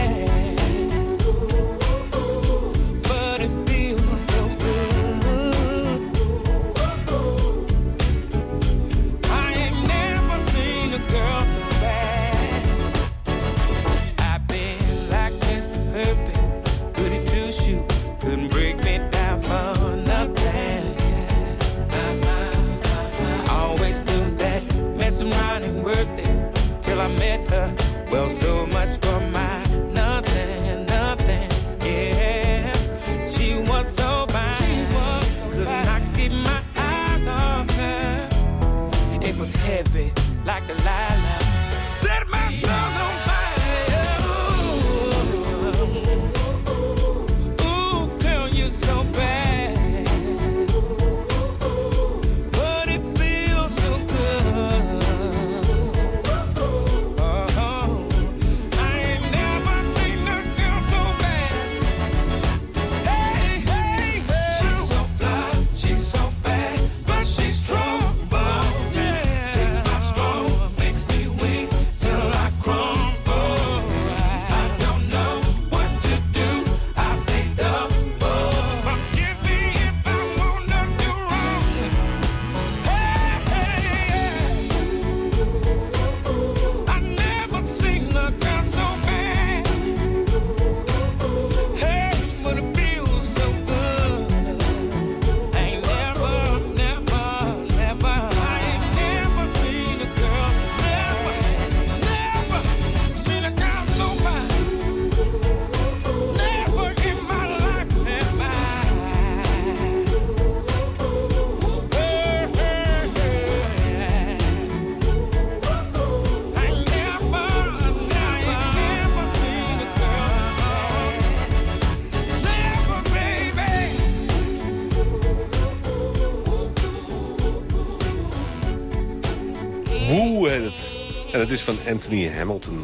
En het is van Anthony Hamilton.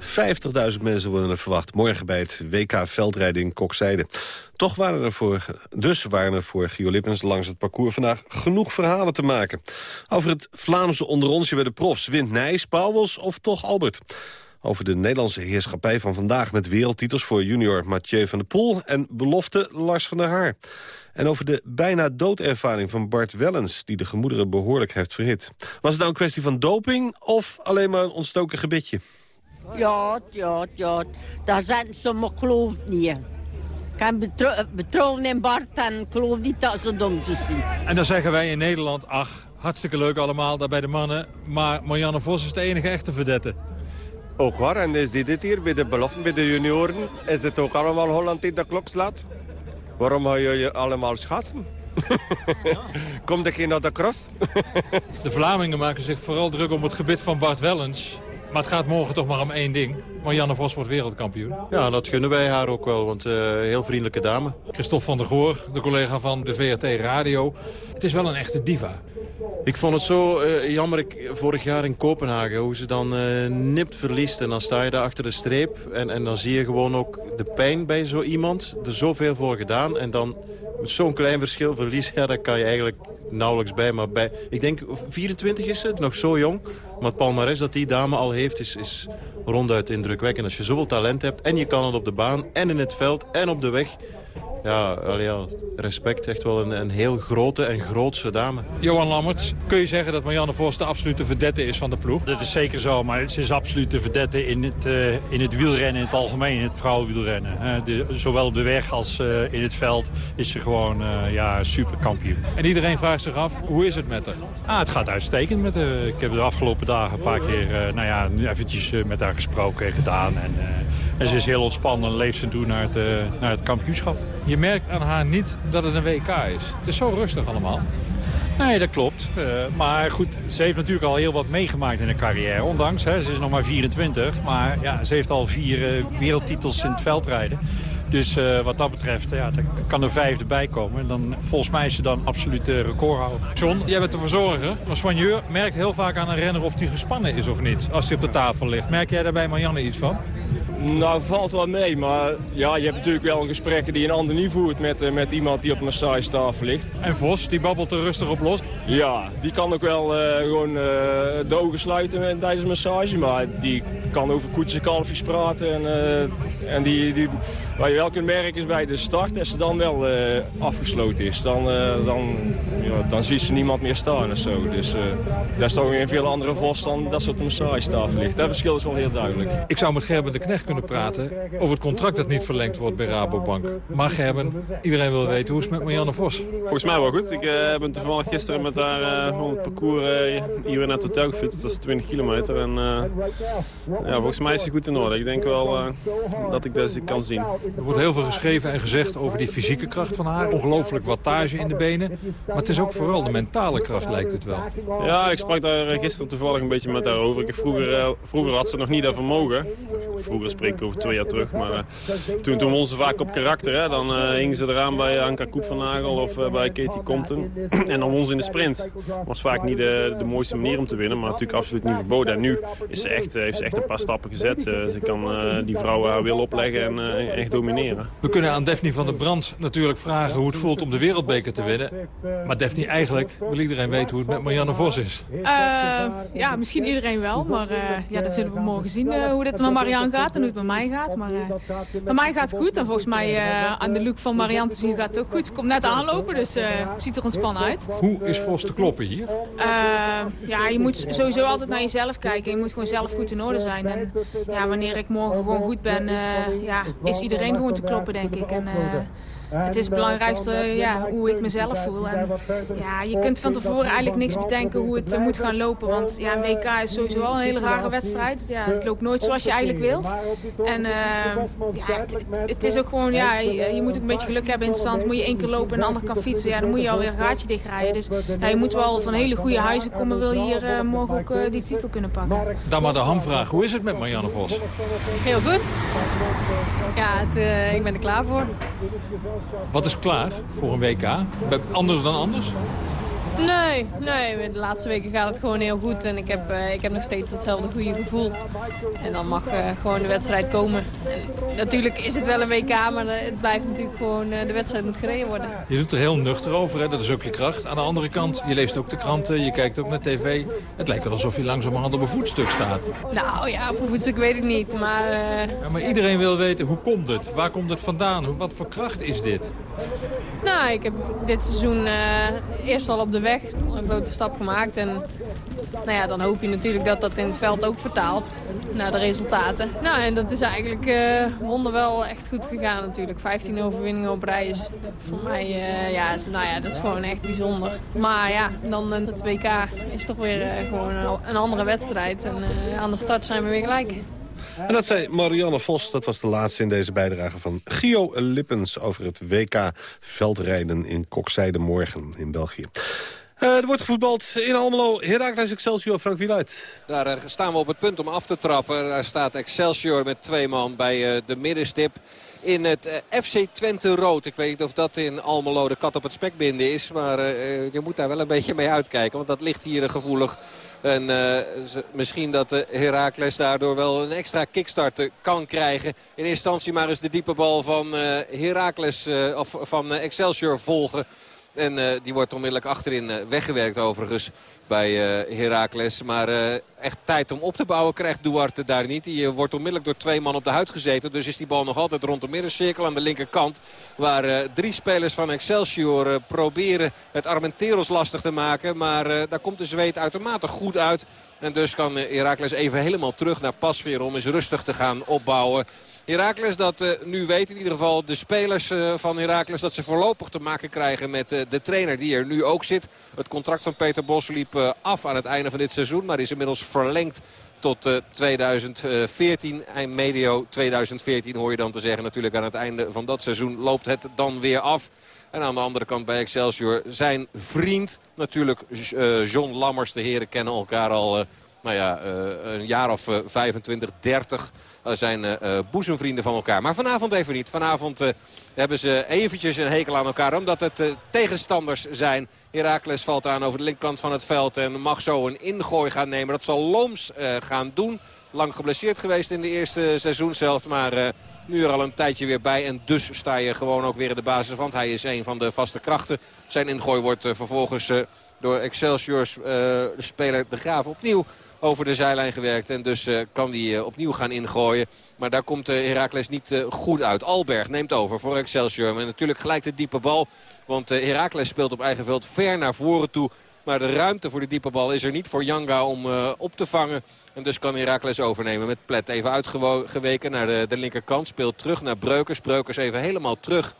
50.000 mensen worden er verwacht morgen bij het WK veldrijden in Kokzijde. Toch waren er voor, dus waren er voor Gio Lippens langs het parcours vandaag genoeg verhalen te maken. Over het Vlaamse onderonsje bij de profs wint Nijs, Pauwels of toch Albert? Over de Nederlandse heerschappij van vandaag met wereldtitels voor junior Mathieu van der Poel en belofte Lars van der Haar. En over de bijna doodervaring van Bart Wellens... die de gemoederen behoorlijk heeft verhit. Was het nou een kwestie van doping of alleen maar een ontstoken gebitje? Ja, ja, ja. Daar zijn ze, maar geloof niet. Ik kan betro betrouwen in Bart en geloof niet dat ze dommetjes zijn. En dan zeggen wij in Nederland, ach, hartstikke leuk allemaal daar bij de mannen. Maar Marianne Vos is de enige echte verdette. Ook waar, en is dit hier bij de beloften, bij de junioren? Is het ook allemaal Holland die de klok slaat? Waarom gaan jullie allemaal schaatsen? Komt er geen naar de cross? De Vlamingen maken zich vooral druk om het gebit van Bart Wellens. Maar het gaat morgen toch maar om één ding. Marianne Vos wordt wereldkampioen. Ja, dat gunnen wij haar ook wel, want uh, heel vriendelijke dame. Christophe van der Goor, de collega van de VRT Radio. Het is wel een echte diva. Ik vond het zo uh, jammer ik, vorig jaar in Kopenhagen, hoe ze dan uh, nipt verliest. En dan sta je daar achter de streep en, en dan zie je gewoon ook de pijn bij zo iemand. Er zoveel voor gedaan en dan met zo'n klein verschil verlies, ja, daar kan je eigenlijk nauwelijks bij. Maar bij, ik denk 24 is ze, nog zo jong. Maar het palmarès dat die dame al heeft is, is ronduit indrukwekkend. Als je zoveel talent hebt en je kan het op de baan en in het veld en op de weg ja, ja, respect. Echt wel een, een heel grote en grootse dame. Johan Lammerts, kun je zeggen dat Marianne Vos de absolute verdette is van de ploeg? Dat is zeker zo, maar ze is absoluut de verdette in het, uh, in het wielrennen in het algemeen, in het vrouwenwielrennen. Uh, de, zowel op de weg als uh, in het veld is ze gewoon ja, superkampioen. En iedereen vraagt zich af, hoe is het met haar? Ah, het gaat uitstekend met haar. Ik heb de afgelopen dagen een paar keer nou ja, eventjes met haar gesproken en gedaan. En, en ze is heel ontspannen en leeft ze toe naar het, naar het kampioenschap. Je merkt aan haar niet dat het een WK is. Het is zo rustig allemaal. Nee, dat klopt. Uh, maar goed, ze heeft natuurlijk al heel wat meegemaakt in haar carrière. Ondanks, hè, ze is nog maar 24. Maar ja, ze heeft al vier uh, wereldtitels in het veldrijden. Dus uh, wat dat betreft, ja, er kan er vijfde bij komen. En dan, volgens mij is ze dan absoluut uh, recordhouder. John, jij bent de verzorger. Een soigneur merkt heel vaak aan een renner of die gespannen is of niet. Als hij op de tafel ligt. Merk jij daar bij Marianne iets van? Nou, valt wel mee, maar ja, je hebt natuurlijk wel gesprekken die een ander niet voert met, uh, met iemand die op een massagetafel ligt. En Vos, die babbelt er rustig op los? Ja, die kan ook wel uh, gewoon uh, de ogen sluiten tijdens een massage, maar die kan over koetjes en kalfjes praten. En, en die, die, waar je wel kunt merken is bij de start, als ze dan wel afgesloten is, dan, dan, ja, dan ziet ze niemand meer staan of zo. Dus daar is toch weer een veel andere Vos dan dat ze op de massagetafel ligt. Dat verschil is wel heel duidelijk. Ik zou met Gerben de Knecht kunnen praten over het contract dat niet verlengd wordt bij Rabobank. Maar Gerben, iedereen wil weten, hoe is het met Marianne Vos? Volgens mij wel goed. Ik uh, ben toevallig gisteren met haar uh, van het parcours uh, hier naar het hotel gefietst. Dat is 20 kilometer. En ja, volgens mij is ze goed in orde. Ik denk wel dat ik dat kan zien. Wordt heel veel geschreven en gezegd over die fysieke kracht van haar. Ongelooflijk wattage in de benen. Maar het is ook vooral de mentale kracht, lijkt het wel. Ja, ik sprak daar gisteren toevallig een beetje met haar over. Ik, vroeger, vroeger had ze nog niet dat vermogen. Vroeger spreek ik over twee jaar terug. Maar uh, toen, toen won ze vaak op karakter. Hè. Dan uh, hingen ze eraan bij Anka Koep van Nagel of bij Katie Compton. en dan won ze in de sprint. was vaak niet de, de mooiste manier om te winnen. Maar natuurlijk absoluut niet verboden. En nu is ze echt, heeft ze echt een paar stappen gezet. ze kan die vrouwen haar wil opleggen en echt domineren. We kunnen aan Daphne van der Brand natuurlijk vragen hoe het voelt om de wereldbeker te winnen. Maar Daphne, eigenlijk wil iedereen weten hoe het met Marianne Vos is. ja, misschien iedereen wel. Maar ja, dat zullen we morgen zien hoe dit met Marianne gaat en hoe het met mij gaat. Maar uh, bij mij gaat het goed. En volgens mij uh, aan de look van Marianne te zien gaat het ook goed. Ze komt net aanlopen, dus uh, ziet er ontspannen uit. Hoe is Vos te kloppen hier? ja, je moet sowieso altijd naar jezelf kijken. Je moet gewoon zelf goed in orde zijn. En ja, wanneer ik morgen gewoon goed ben, ja, is iedereen gewoon te kloppen, denk ik. En, het is het belangrijkste ja, hoe ik mezelf voel. En, ja, je kunt van tevoren eigenlijk niks bedenken hoe het moet gaan lopen. Want ja, een WK is sowieso al een hele rare wedstrijd. Ja, het loopt nooit zoals je eigenlijk wilt. En uh, ja, het, het, is ook gewoon, ja, je, je, moet ook een beetje geluk hebben in de stand. Moet je één keer lopen en een ander kan fietsen, ja, dan moet je alweer een gaatje dichtrijden. Dus ja, je moet wel van hele goede huizen komen, wil je hier uh, morgen ook uh, die titel kunnen pakken. Dan maar de hamvraag, hoe is het met Marianne Vos? Heel goed. Ja, het, ik ben er klaar voor. Wat is klaar voor een WK? Anders dan anders? Nee, nee, de laatste weken gaat het gewoon heel goed. En ik heb, eh, ik heb nog steeds hetzelfde goede gevoel. En dan mag eh, gewoon de wedstrijd komen. En natuurlijk is het wel een WK, maar eh, het blijft natuurlijk gewoon... de wedstrijd moet gereden worden. Je doet er heel nuchter over, hè? dat is ook je kracht. Aan de andere kant, je leest ook de kranten, je kijkt ook naar tv. Het lijkt wel alsof je langzamerhand op een voetstuk staat. Nou ja, op een voetstuk weet ik niet, maar... Ja, maar iedereen wil weten, hoe komt het? Waar komt het vandaan? Hoe- Wat voor kracht is dit? Nou, ik heb dit seizoen eerst al op de weg een grote stap gemaakt. En nou ja, dan hoop je natuurlijk dat dat in het veld ook vertaalt naar de resultaten. Nou, en dat is eigenlijk eh wonderwel echt goed gegaan natuurlijk. 15 overwinningen op rij is voor mij, eh, ja, is, nou ja, dat is gewoon echt bijzonder. Maar ja, dan eh, het WK is toch weer eh, gewoon een, andere wedstrijd. En eh, aan de start zijn we weer gelijk. En dat zei Marianne Vos, dat was de laatste in deze bijdrage van Gio Lippens... over het WK veldrijden in Kokzijde morgen in België. Eh, er wordt gevoetbald in Almelo. Heracles Excelsior, Frank Wieluid. Daar eh, staan we op het punt om af te trappen. Daar staat Excelsior met twee man bij eh, de middenstip. In het FC Twente rood. Ik weet niet of dat in Almelo de kat op het spek binden is. Maar je moet daar wel een beetje mee uitkijken. Want dat ligt hier gevoelig. En misschien dat de Heracles daardoor wel een extra kickstart kan krijgen. In instantie maar eens de diepe bal van Heracles of van Excelsior volgen. En eh, die wordt onmiddellijk achterin eh, weggewerkt overigens bij eh Heracles. Maar echt tijd om op te bouwen krijgt Duarte daar niet. Die wordt onmiddellijk door twee man op de huid gezeten. Dus is die bal nog altijd rond de middencirkel aan de linkerkant. Waar drie spelers van Excelsior proberen het Armenteros lastig te maken. Maar daar komt de zweet uitermate goed uit. En dus kan Heracles even helemaal terug naar Pasveer om eens rustig te gaan opbouwen. Heracles dat eh, nu weet in ieder geval de spelers eh, van Heracles dat ze voorlopig te maken krijgen met eh, de trainer die er nu ook zit. Het contract van Peter Bos liep af aan het einde van dit seizoen, maar is inmiddels verlengd tot eh, 2014. Eind medio 2014 hoor je dan te zeggen. Natuurlijk aan het einde van dat seizoen loopt het dan weer af. En aan de andere kant bij Excelsior zijn vriend. Natuurlijk John Lammers. De heren kennen elkaar al nou ja, eh, een jaar of eh, 25, 30. Eh, zijn eh, eh, boezemvrienden van elkaar. Maar vanavond even niet. Vanavond hebben ze eventjes een hekel aan elkaar. Omdat het tegenstanders zijn. Heracles valt aan over de linkerkant van het veld. En mag zo een ingooi gaan nemen. Dat zal Looms gaan doen. Lang geblesseerd geweest in de eerste seizoenshelft. Maar eh, nu er al een tijdje weer bij. En dus sta je gewoon ook weer in de basis. Want hij is een van de vaste krachten. Zijn ingooi wordt vervolgens door Excelsior's de speler De Graaf opnieuw over de zijlijn gewerkt. En dus eh, kan hij eh, opnieuw gaan ingooien. Maar daar komt uh, Heracles niet eh, goed uit. Alberg neemt over voor Excelsior. En natuurlijk gelijk de diepe bal. Want eh, Heracles speelt op eigen veld ver naar voren toe. Maar de ruimte voor de diepe bal is er niet voor Janga om eh, op te vangen. En dus kan Heracles overnemen met Plet even uitgeweken naar de, de linkerkant. Speelt terug naar Breukers. Breukers even helemaal terug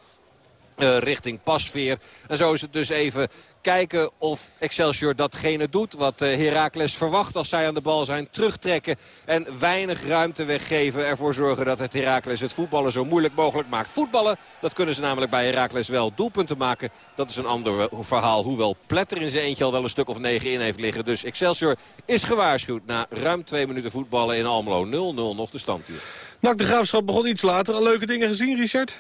eh, richting Pasveer. En zo is het dus even kijken of Excelsior datgene doet wat eh, Heracles verwacht als zij aan de bal zijn. Terugtrekken en weinig ruimte weggeven. Ervoor zorgen dat het Heracles het voetballen zo moeilijk mogelijk maakt. Voetballen, dat kunnen ze namelijk bij Heracles wel. Doelpunten maken, dat is een ander verhaal. Hoewel Pletter in zijn eentje al wel een stuk of negen in heeft liggen. Dus Excelsior is gewaarschuwd na ruim twee minuten voetballen in Almelo. 0-0 nog de stand hier. Nak de Graafschap begon iets later. Al leuke dingen gezien, Richard?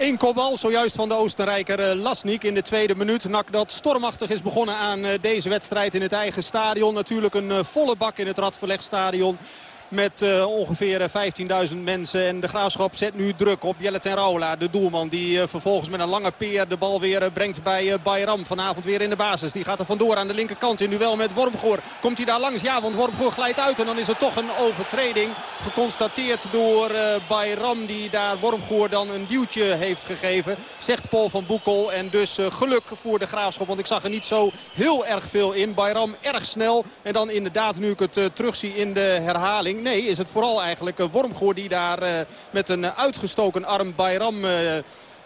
Eén kopbal zojuist van de Oostenrijker eh, Lasnik in de tweede minuut. Nak dat stormachtig is begonnen aan eh, deze wedstrijd in het eigen stadion. Natuurlijk een eh, volle bak in het Radverlegstadion. Met uh, ongeveer 15.000 mensen. En de Graafschap zet nu druk op Jellet en Raula. De doelman die uh, vervolgens met een lange peer de bal weer brengt bij Bayram. Vanavond weer in de basis. Die gaat er vandoor aan de linkerkant in duel met Wormgoor. Komt hij daar langs? Ja, want Wormgoor glijdt uit. En dan is er toch een overtreding geconstateerd door Bayram. Die daar Wormgoor dan een duwtje heeft gegeven. Zegt Paul van Boekel. En dus geluk voor de Graafschap. Want ik zag er niet zo heel erg veel in. Bayram erg snel. En dan inderdaad nu ik het terugzie in de herhaling. Nee, is het vooral eigenlijk Wormgoor die daar uh, met een uh, uitgestoken arm Bayram...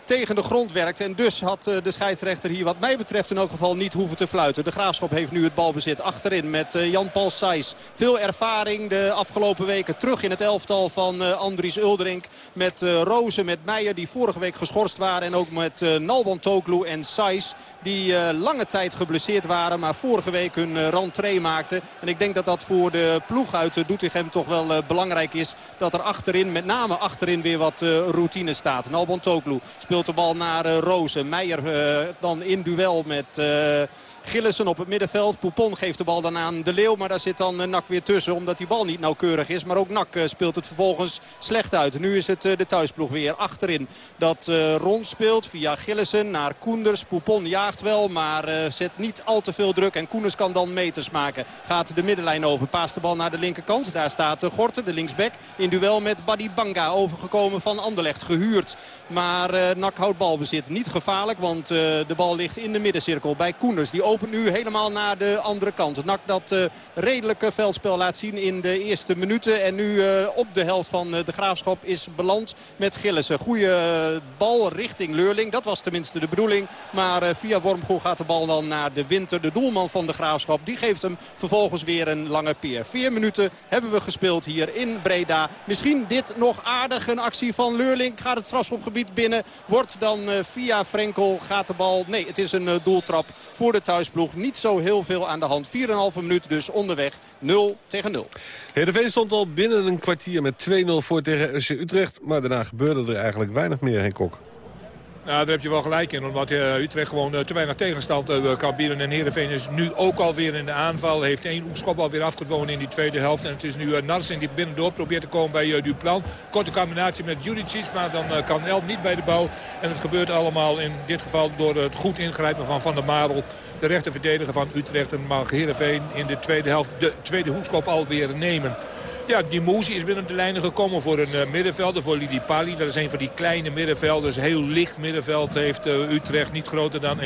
Tegen de grond werkt. En dus had de scheidsrechter hier wat mij betreft in elk geval niet hoeven te fluiten. De Graafschap heeft nu het balbezit achterin met Jan-Paul Sijs. Veel ervaring de afgelopen weken terug in het elftal van Andries Uldering. Met Rozen, met Meijer die vorige week geschorst waren. En ook met Nalban Toklu en Sijs die lange tijd geblesseerd waren. Maar vorige week hun rentree maakten. En ik denk dat dat voor de ploeg uit Doetinchem toch wel belangrijk is. Dat er achterin, met name achterin weer wat routine staat. Nalban Toklu de bal naar uh, Rozen. Meijer uh, dan in duel met uh, Gillissen op het middenveld. Poupon geeft de bal dan aan De Leeuw. Maar daar zit dan eh, Nak weer tussen. Omdat die bal niet nauwkeurig is. Maar ook Nak eh, speelt het vervolgens slecht uit. Nu is het eh, de thuisploeg weer achterin. Dat rond speelt via Gillissen naar Koenders. Poupon jaagt wel. Maar zet niet al te veel druk. En Koenders kan dan meters maken. Gaat de middenlijn over. Paast de bal naar de linkerkant. Daar staat Gorten, de linksback. In duel met Buddy Banga. Overgekomen van Anderlecht. Gehuurd. Maar Nak houdt balbezit. Niet gevaarlijk. Want de bal ligt in de middencirkel bij Koenders. Die opent nu helemaal naar de andere kant. Nak dat uh, redelijke veldspel laat zien in de eerste minuten. En nu uh, op de helft van de Graafschap is beland met Gillissen. Goeie uh, bal richting Leurling. Dat was tenminste de bedoeling. Maar via Wormgoed gaat de bal dan naar de winter. De doelman van de Graafschap. Die geeft hem vervolgens weer een lange peer. Vier minuten hebben we gespeeld hier in Breda. Misschien dit nog aardig een actie van Leurling. Gaat het strafschopgebied binnen. Wordt dan via Frenkel gaat de bal... Nee, het is een doeltrap voor de thuisploeg. Niet zo heel veel aan de hand. 4,5 minuut dus onderweg. 0 tegen 0. Heerenveen stond al binnen een kwartier met 2-0 voor tegen FC Utrecht. Maar daarna gebeurde er eigenlijk weinig meer, Henk Kok. Nou, daar heb je wel gelijk in. Omdat uh, Utrecht gewoon uh, te weinig tegenstand uh, kan bieden. En Heerenveen is nu ook alweer in de aanval. Heeft één oekschop alweer afgedwongen in die tweede helft. En het is nu Narsing die binnendoor probeert te komen bij Duplan. Korte combinatie met Juricic. Maar dan kan Elm niet bij de bal. En het gebeurt allemaal in dit geval door het goed ingrijpen van Van der Marel. De rechterverdediger van Utrecht. En mag Heerenveen in de tweede helft de tweede hoekschop alweer nemen. Ja, die Mouzi is binnen de lijnen gekomen voor een uh, middenvelder, voor Lidi Pali. Dat is een van die kleine middenvelders. Heel licht middenveld heeft uh, Utrecht, niet groter dan 1,50.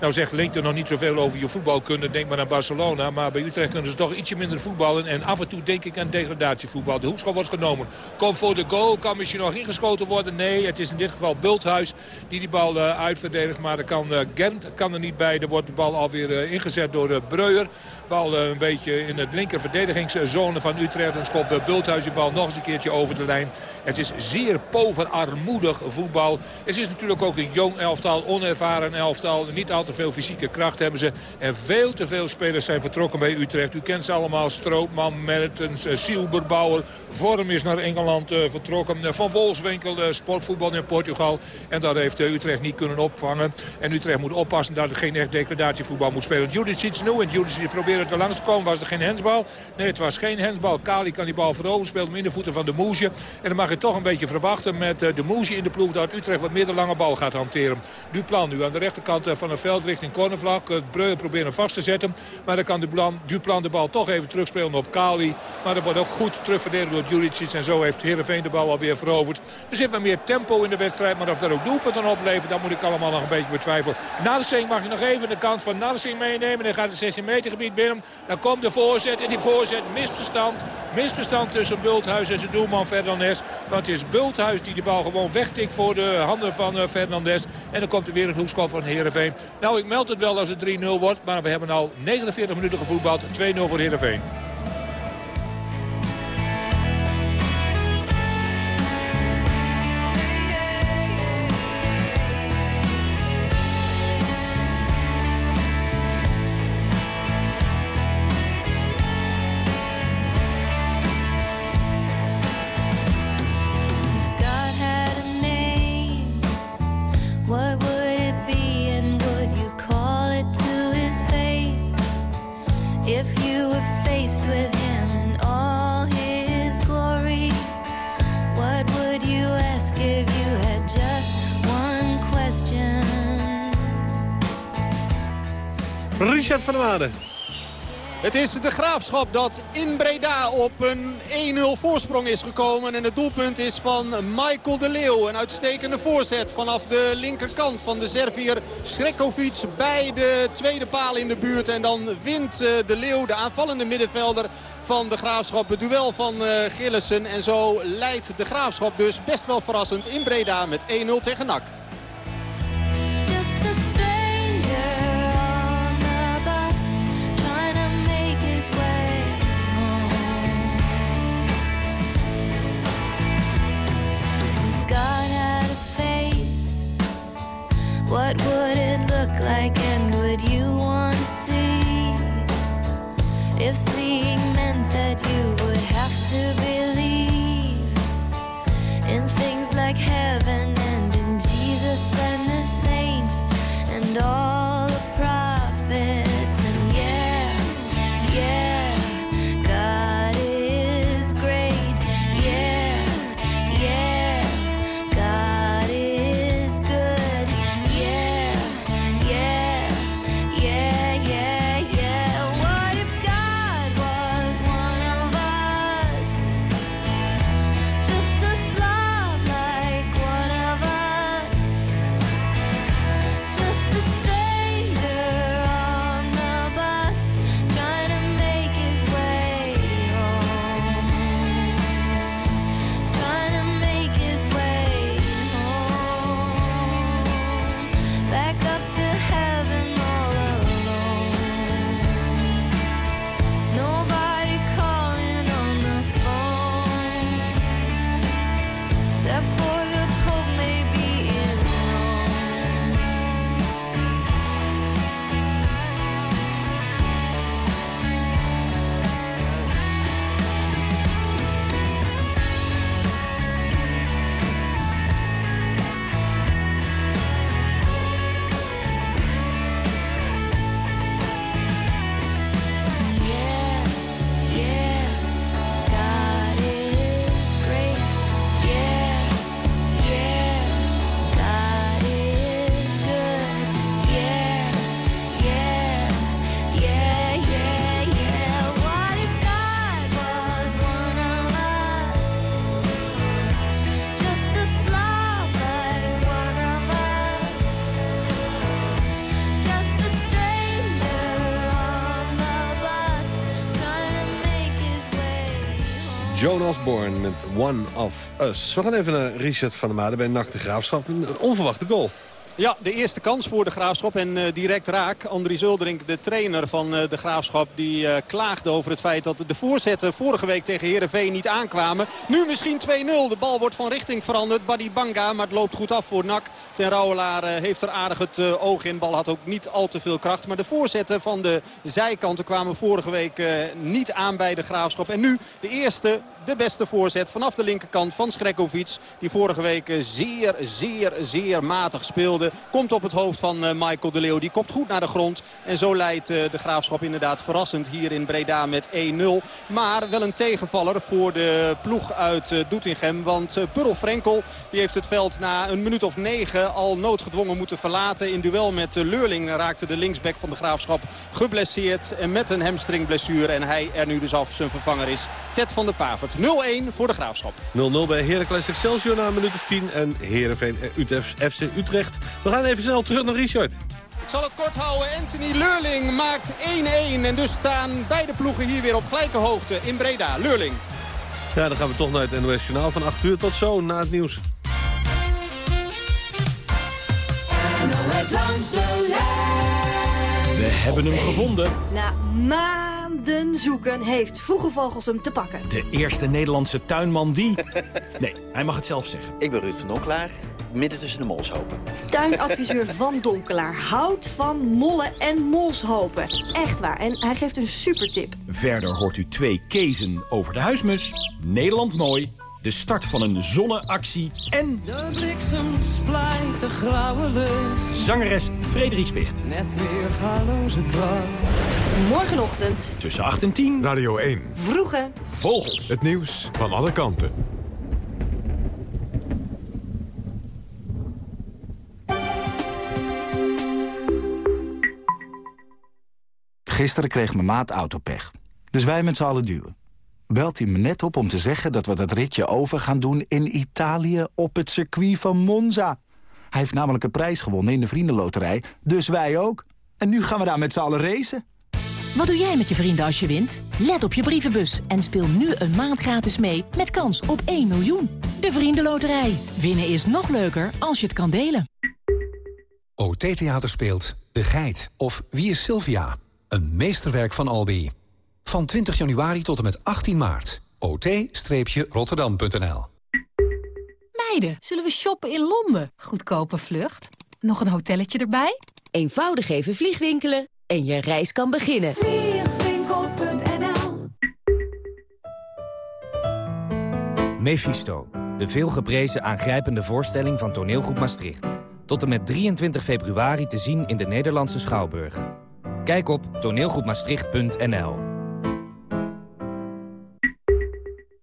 Nou zegt Link er nog niet zoveel over je voetbalkunde. Denk maar aan Barcelona. Maar bij Utrecht kunnen ze toch ietsje minder voetballen. En af en toe denk ik aan degradatievoetbal. De hoekschop wordt genomen. Komt voor de goal. Kan misschien nog ingeschoten worden? Nee, het is in dit geval Bulthuis die die bal uh, uitverdedigt. Maar er kan, Gent kan er niet bij. Er wordt de bal alweer ingezet door Breuer. Bal een beetje in het linker verdedigingszone van Utrecht. En schopt Bulthuis die bal nog eens een keertje over de lijn. Het is zeer pover, armoedig voetbal. Het is natuurlijk ook een jong elftal, onervaren elftal. Niet al te veel fysieke kracht hebben ze. En veel te veel spelers zijn vertrokken bij Utrecht. U kent ze allemaal. Stroopman, Mertens, Silberbouwer. Vorm is naar Engeland uh, vertrokken. Van Volswinkel, sportvoetbal in Portugal. En dat heeft Utrecht niet kunnen opvangen. En Utrecht moet oppassen dat er geen echt degradatievoetbal moet spelen. Judicic nu. En Judicic probeert er langs te komen. Was er geen hensbal? Nee, het was geen hensbal. Kali kan die bal veroveren. Speelt in de voeten van de Moesje. En dan mag je toch een beetje verwachten met uh, de Moesje in de ploeg... dat Utrecht wat meer de lange bal gaat hanteren. Duplan nu aan de rechterkant uh, van het veld richting cornervlag. Uh, Breuer probeert hem vast te zetten. Maar dan kan Duplan, Duplan de bal toch even terugspelen op Kali. Maar dat wordt ook goed terugverdedigd door Juricic. En zo heeft Heerenveen de bal alweer veroverd. Er zit wat meer tempo in de wedstrijd. Maar of dat ook doelpunten oplevert, dat moet ik allemaal nog een beetje betwijfelen. Narsing mag je nog even de kant van Narsing meenemen. Dan gaat het 16 meter gebied binnen. Dan komt de voorzet. En die voorzet misverstand. Misverstand tussen Bulthuis en zijn doelman Fernandes. Want het is Bulthuis die de bal gewoon wegtikt voor de handen van uh, Fernandes. En dan komt er weer een hoekschop van Heerenveen. Nou, ik meld het wel als het 3-0 wordt. Maar we hebben al 49 minuten gevoetbald. 2-0 voor Heerenveen. Het is de Graafschap dat in Breda op een 1-0 voorsprong is gekomen. En het doelpunt is van Michael de Leeuw. Een uitstekende voorzet vanaf de linkerkant van de Servier Schrekovic bij de tweede paal in de buurt. En dan wint de Leeuw, de aanvallende middenvelder van de Graafschap, het duel van Gillissen. En zo leidt de Graafschap dus best wel verrassend in Breda met 1-0 tegen NAC. What would it look like and would you want to see? If seeing Joan Osborne met One of Us. We gaan even naar Richard van der Maden bij NAC de Graafschap. Een onverwachte goal. Ja, de eerste kans voor de Graafschap en uh, direct raak. Andries Zuldering, de trainer van uh, de Graafschap, die uh, klaagde over het feit dat de voorzetten vorige week tegen Heerenveen niet aankwamen. Nu misschien 2-0. De bal wordt van richting veranderd. Badi Banga, maar het loopt goed af voor Nak. Ten Rouwelaar heeft er aardig het oog in. Bal had ook niet al te veel kracht. Maar de voorzetten van de zijkanten kwamen vorige week niet aan bij de Graafschap. En nu de eerste, de beste voorzet vanaf de linkerkant van Skrekovic. Die vorige week zeer, zeer, zeer matig speelde. Komt op het hoofd van uh, Michael de Leeuw. Die kopt goed naar de grond. En zo leidt uh, de Graafschap inderdaad verrassend hier in Breda met 1-0. Maar wel een tegenvaller voor de ploeg uit Doetinchem. Want Purl Frenkel die heeft het veld na een minuut of negen al noodgedwongen moeten verlaten. In duel met Leurling raakte de linksback van de Graafschap geblesseerd. En met een hamstringblessure. En hij er nu dus af zijn vervanger is. Ted van der Pavert. 0-1 voor de Graafschap. 0-0 bij Heracles Excelsior na een minuut of 10. En Heerenveen FC Utrecht we gaan even snel terug naar Richard. Ik zal het kort houden. Anthony Leurling maakt 1-1. En dus staan beide ploegen hier weer op gelijke hoogte in Breda. Leurling. Ja, dan gaan we toch naar het NOS Journaal van 8 uur. Tot zo, na het nieuws. NOS langs de lijn. We hebben hem gevonden. Na maanden zoeken heeft Vroege Vogels hem te pakken. De eerste Nederlandse tuinman die... Nee, hij mag het zelf zeggen. Ik ben Ruud van Donkelaar midden tussen de molshopen. Tuinadviseur Van Donkelaar houdt van mollen en molshopen. Echt waar. En hij geeft een supertip. Verder hoort u twee kezen over de huismus. Nederland mooi. De start van een zonneactie en... De bliksem splijt de grauwe lucht. Zangeres Frederik Spicht. Net weer galoze kracht. Morgenochtend. Tussen 8 en 10. Radio 1. Vroege. Vogels. Het nieuws van alle kanten. Gisteren kreeg mijn maat autopech. Dus wij met z'n allen duwen. Belt hij me net op om te zeggen dat we dat ritje over gaan doen in Italië op het circuit van Monza. Hij heeft namelijk een prijs gewonnen in de vriendenloterij, dus wij ook. En nu gaan we daar met z'n allen racen. Wat doe jij met je vrienden als je wint? Let op je brievenbus en speel nu een maand gratis mee met kans op 1 miljoen. De Vriendenloterij. Winnen is nog leuker als je het kan delen. OT Theater speelt De Geit of Wie is Sylvia? Een meesterwerk van Albi. Van 20 januari tot en met 18 maart. ot-rotterdam.nl Meiden, zullen we shoppen in Londen? Goedkope vlucht. Nog een hotelletje erbij? Eenvoudig even vliegwinkelen en je reis kan beginnen. Vliegwinkel.nl Mephisto, de veelgeprezen aangrijpende voorstelling van toneelgroep Maastricht. Tot en met 23 februari te zien in de Nederlandse Schouwburgen. Kijk op toneelgroepmaastricht.nl.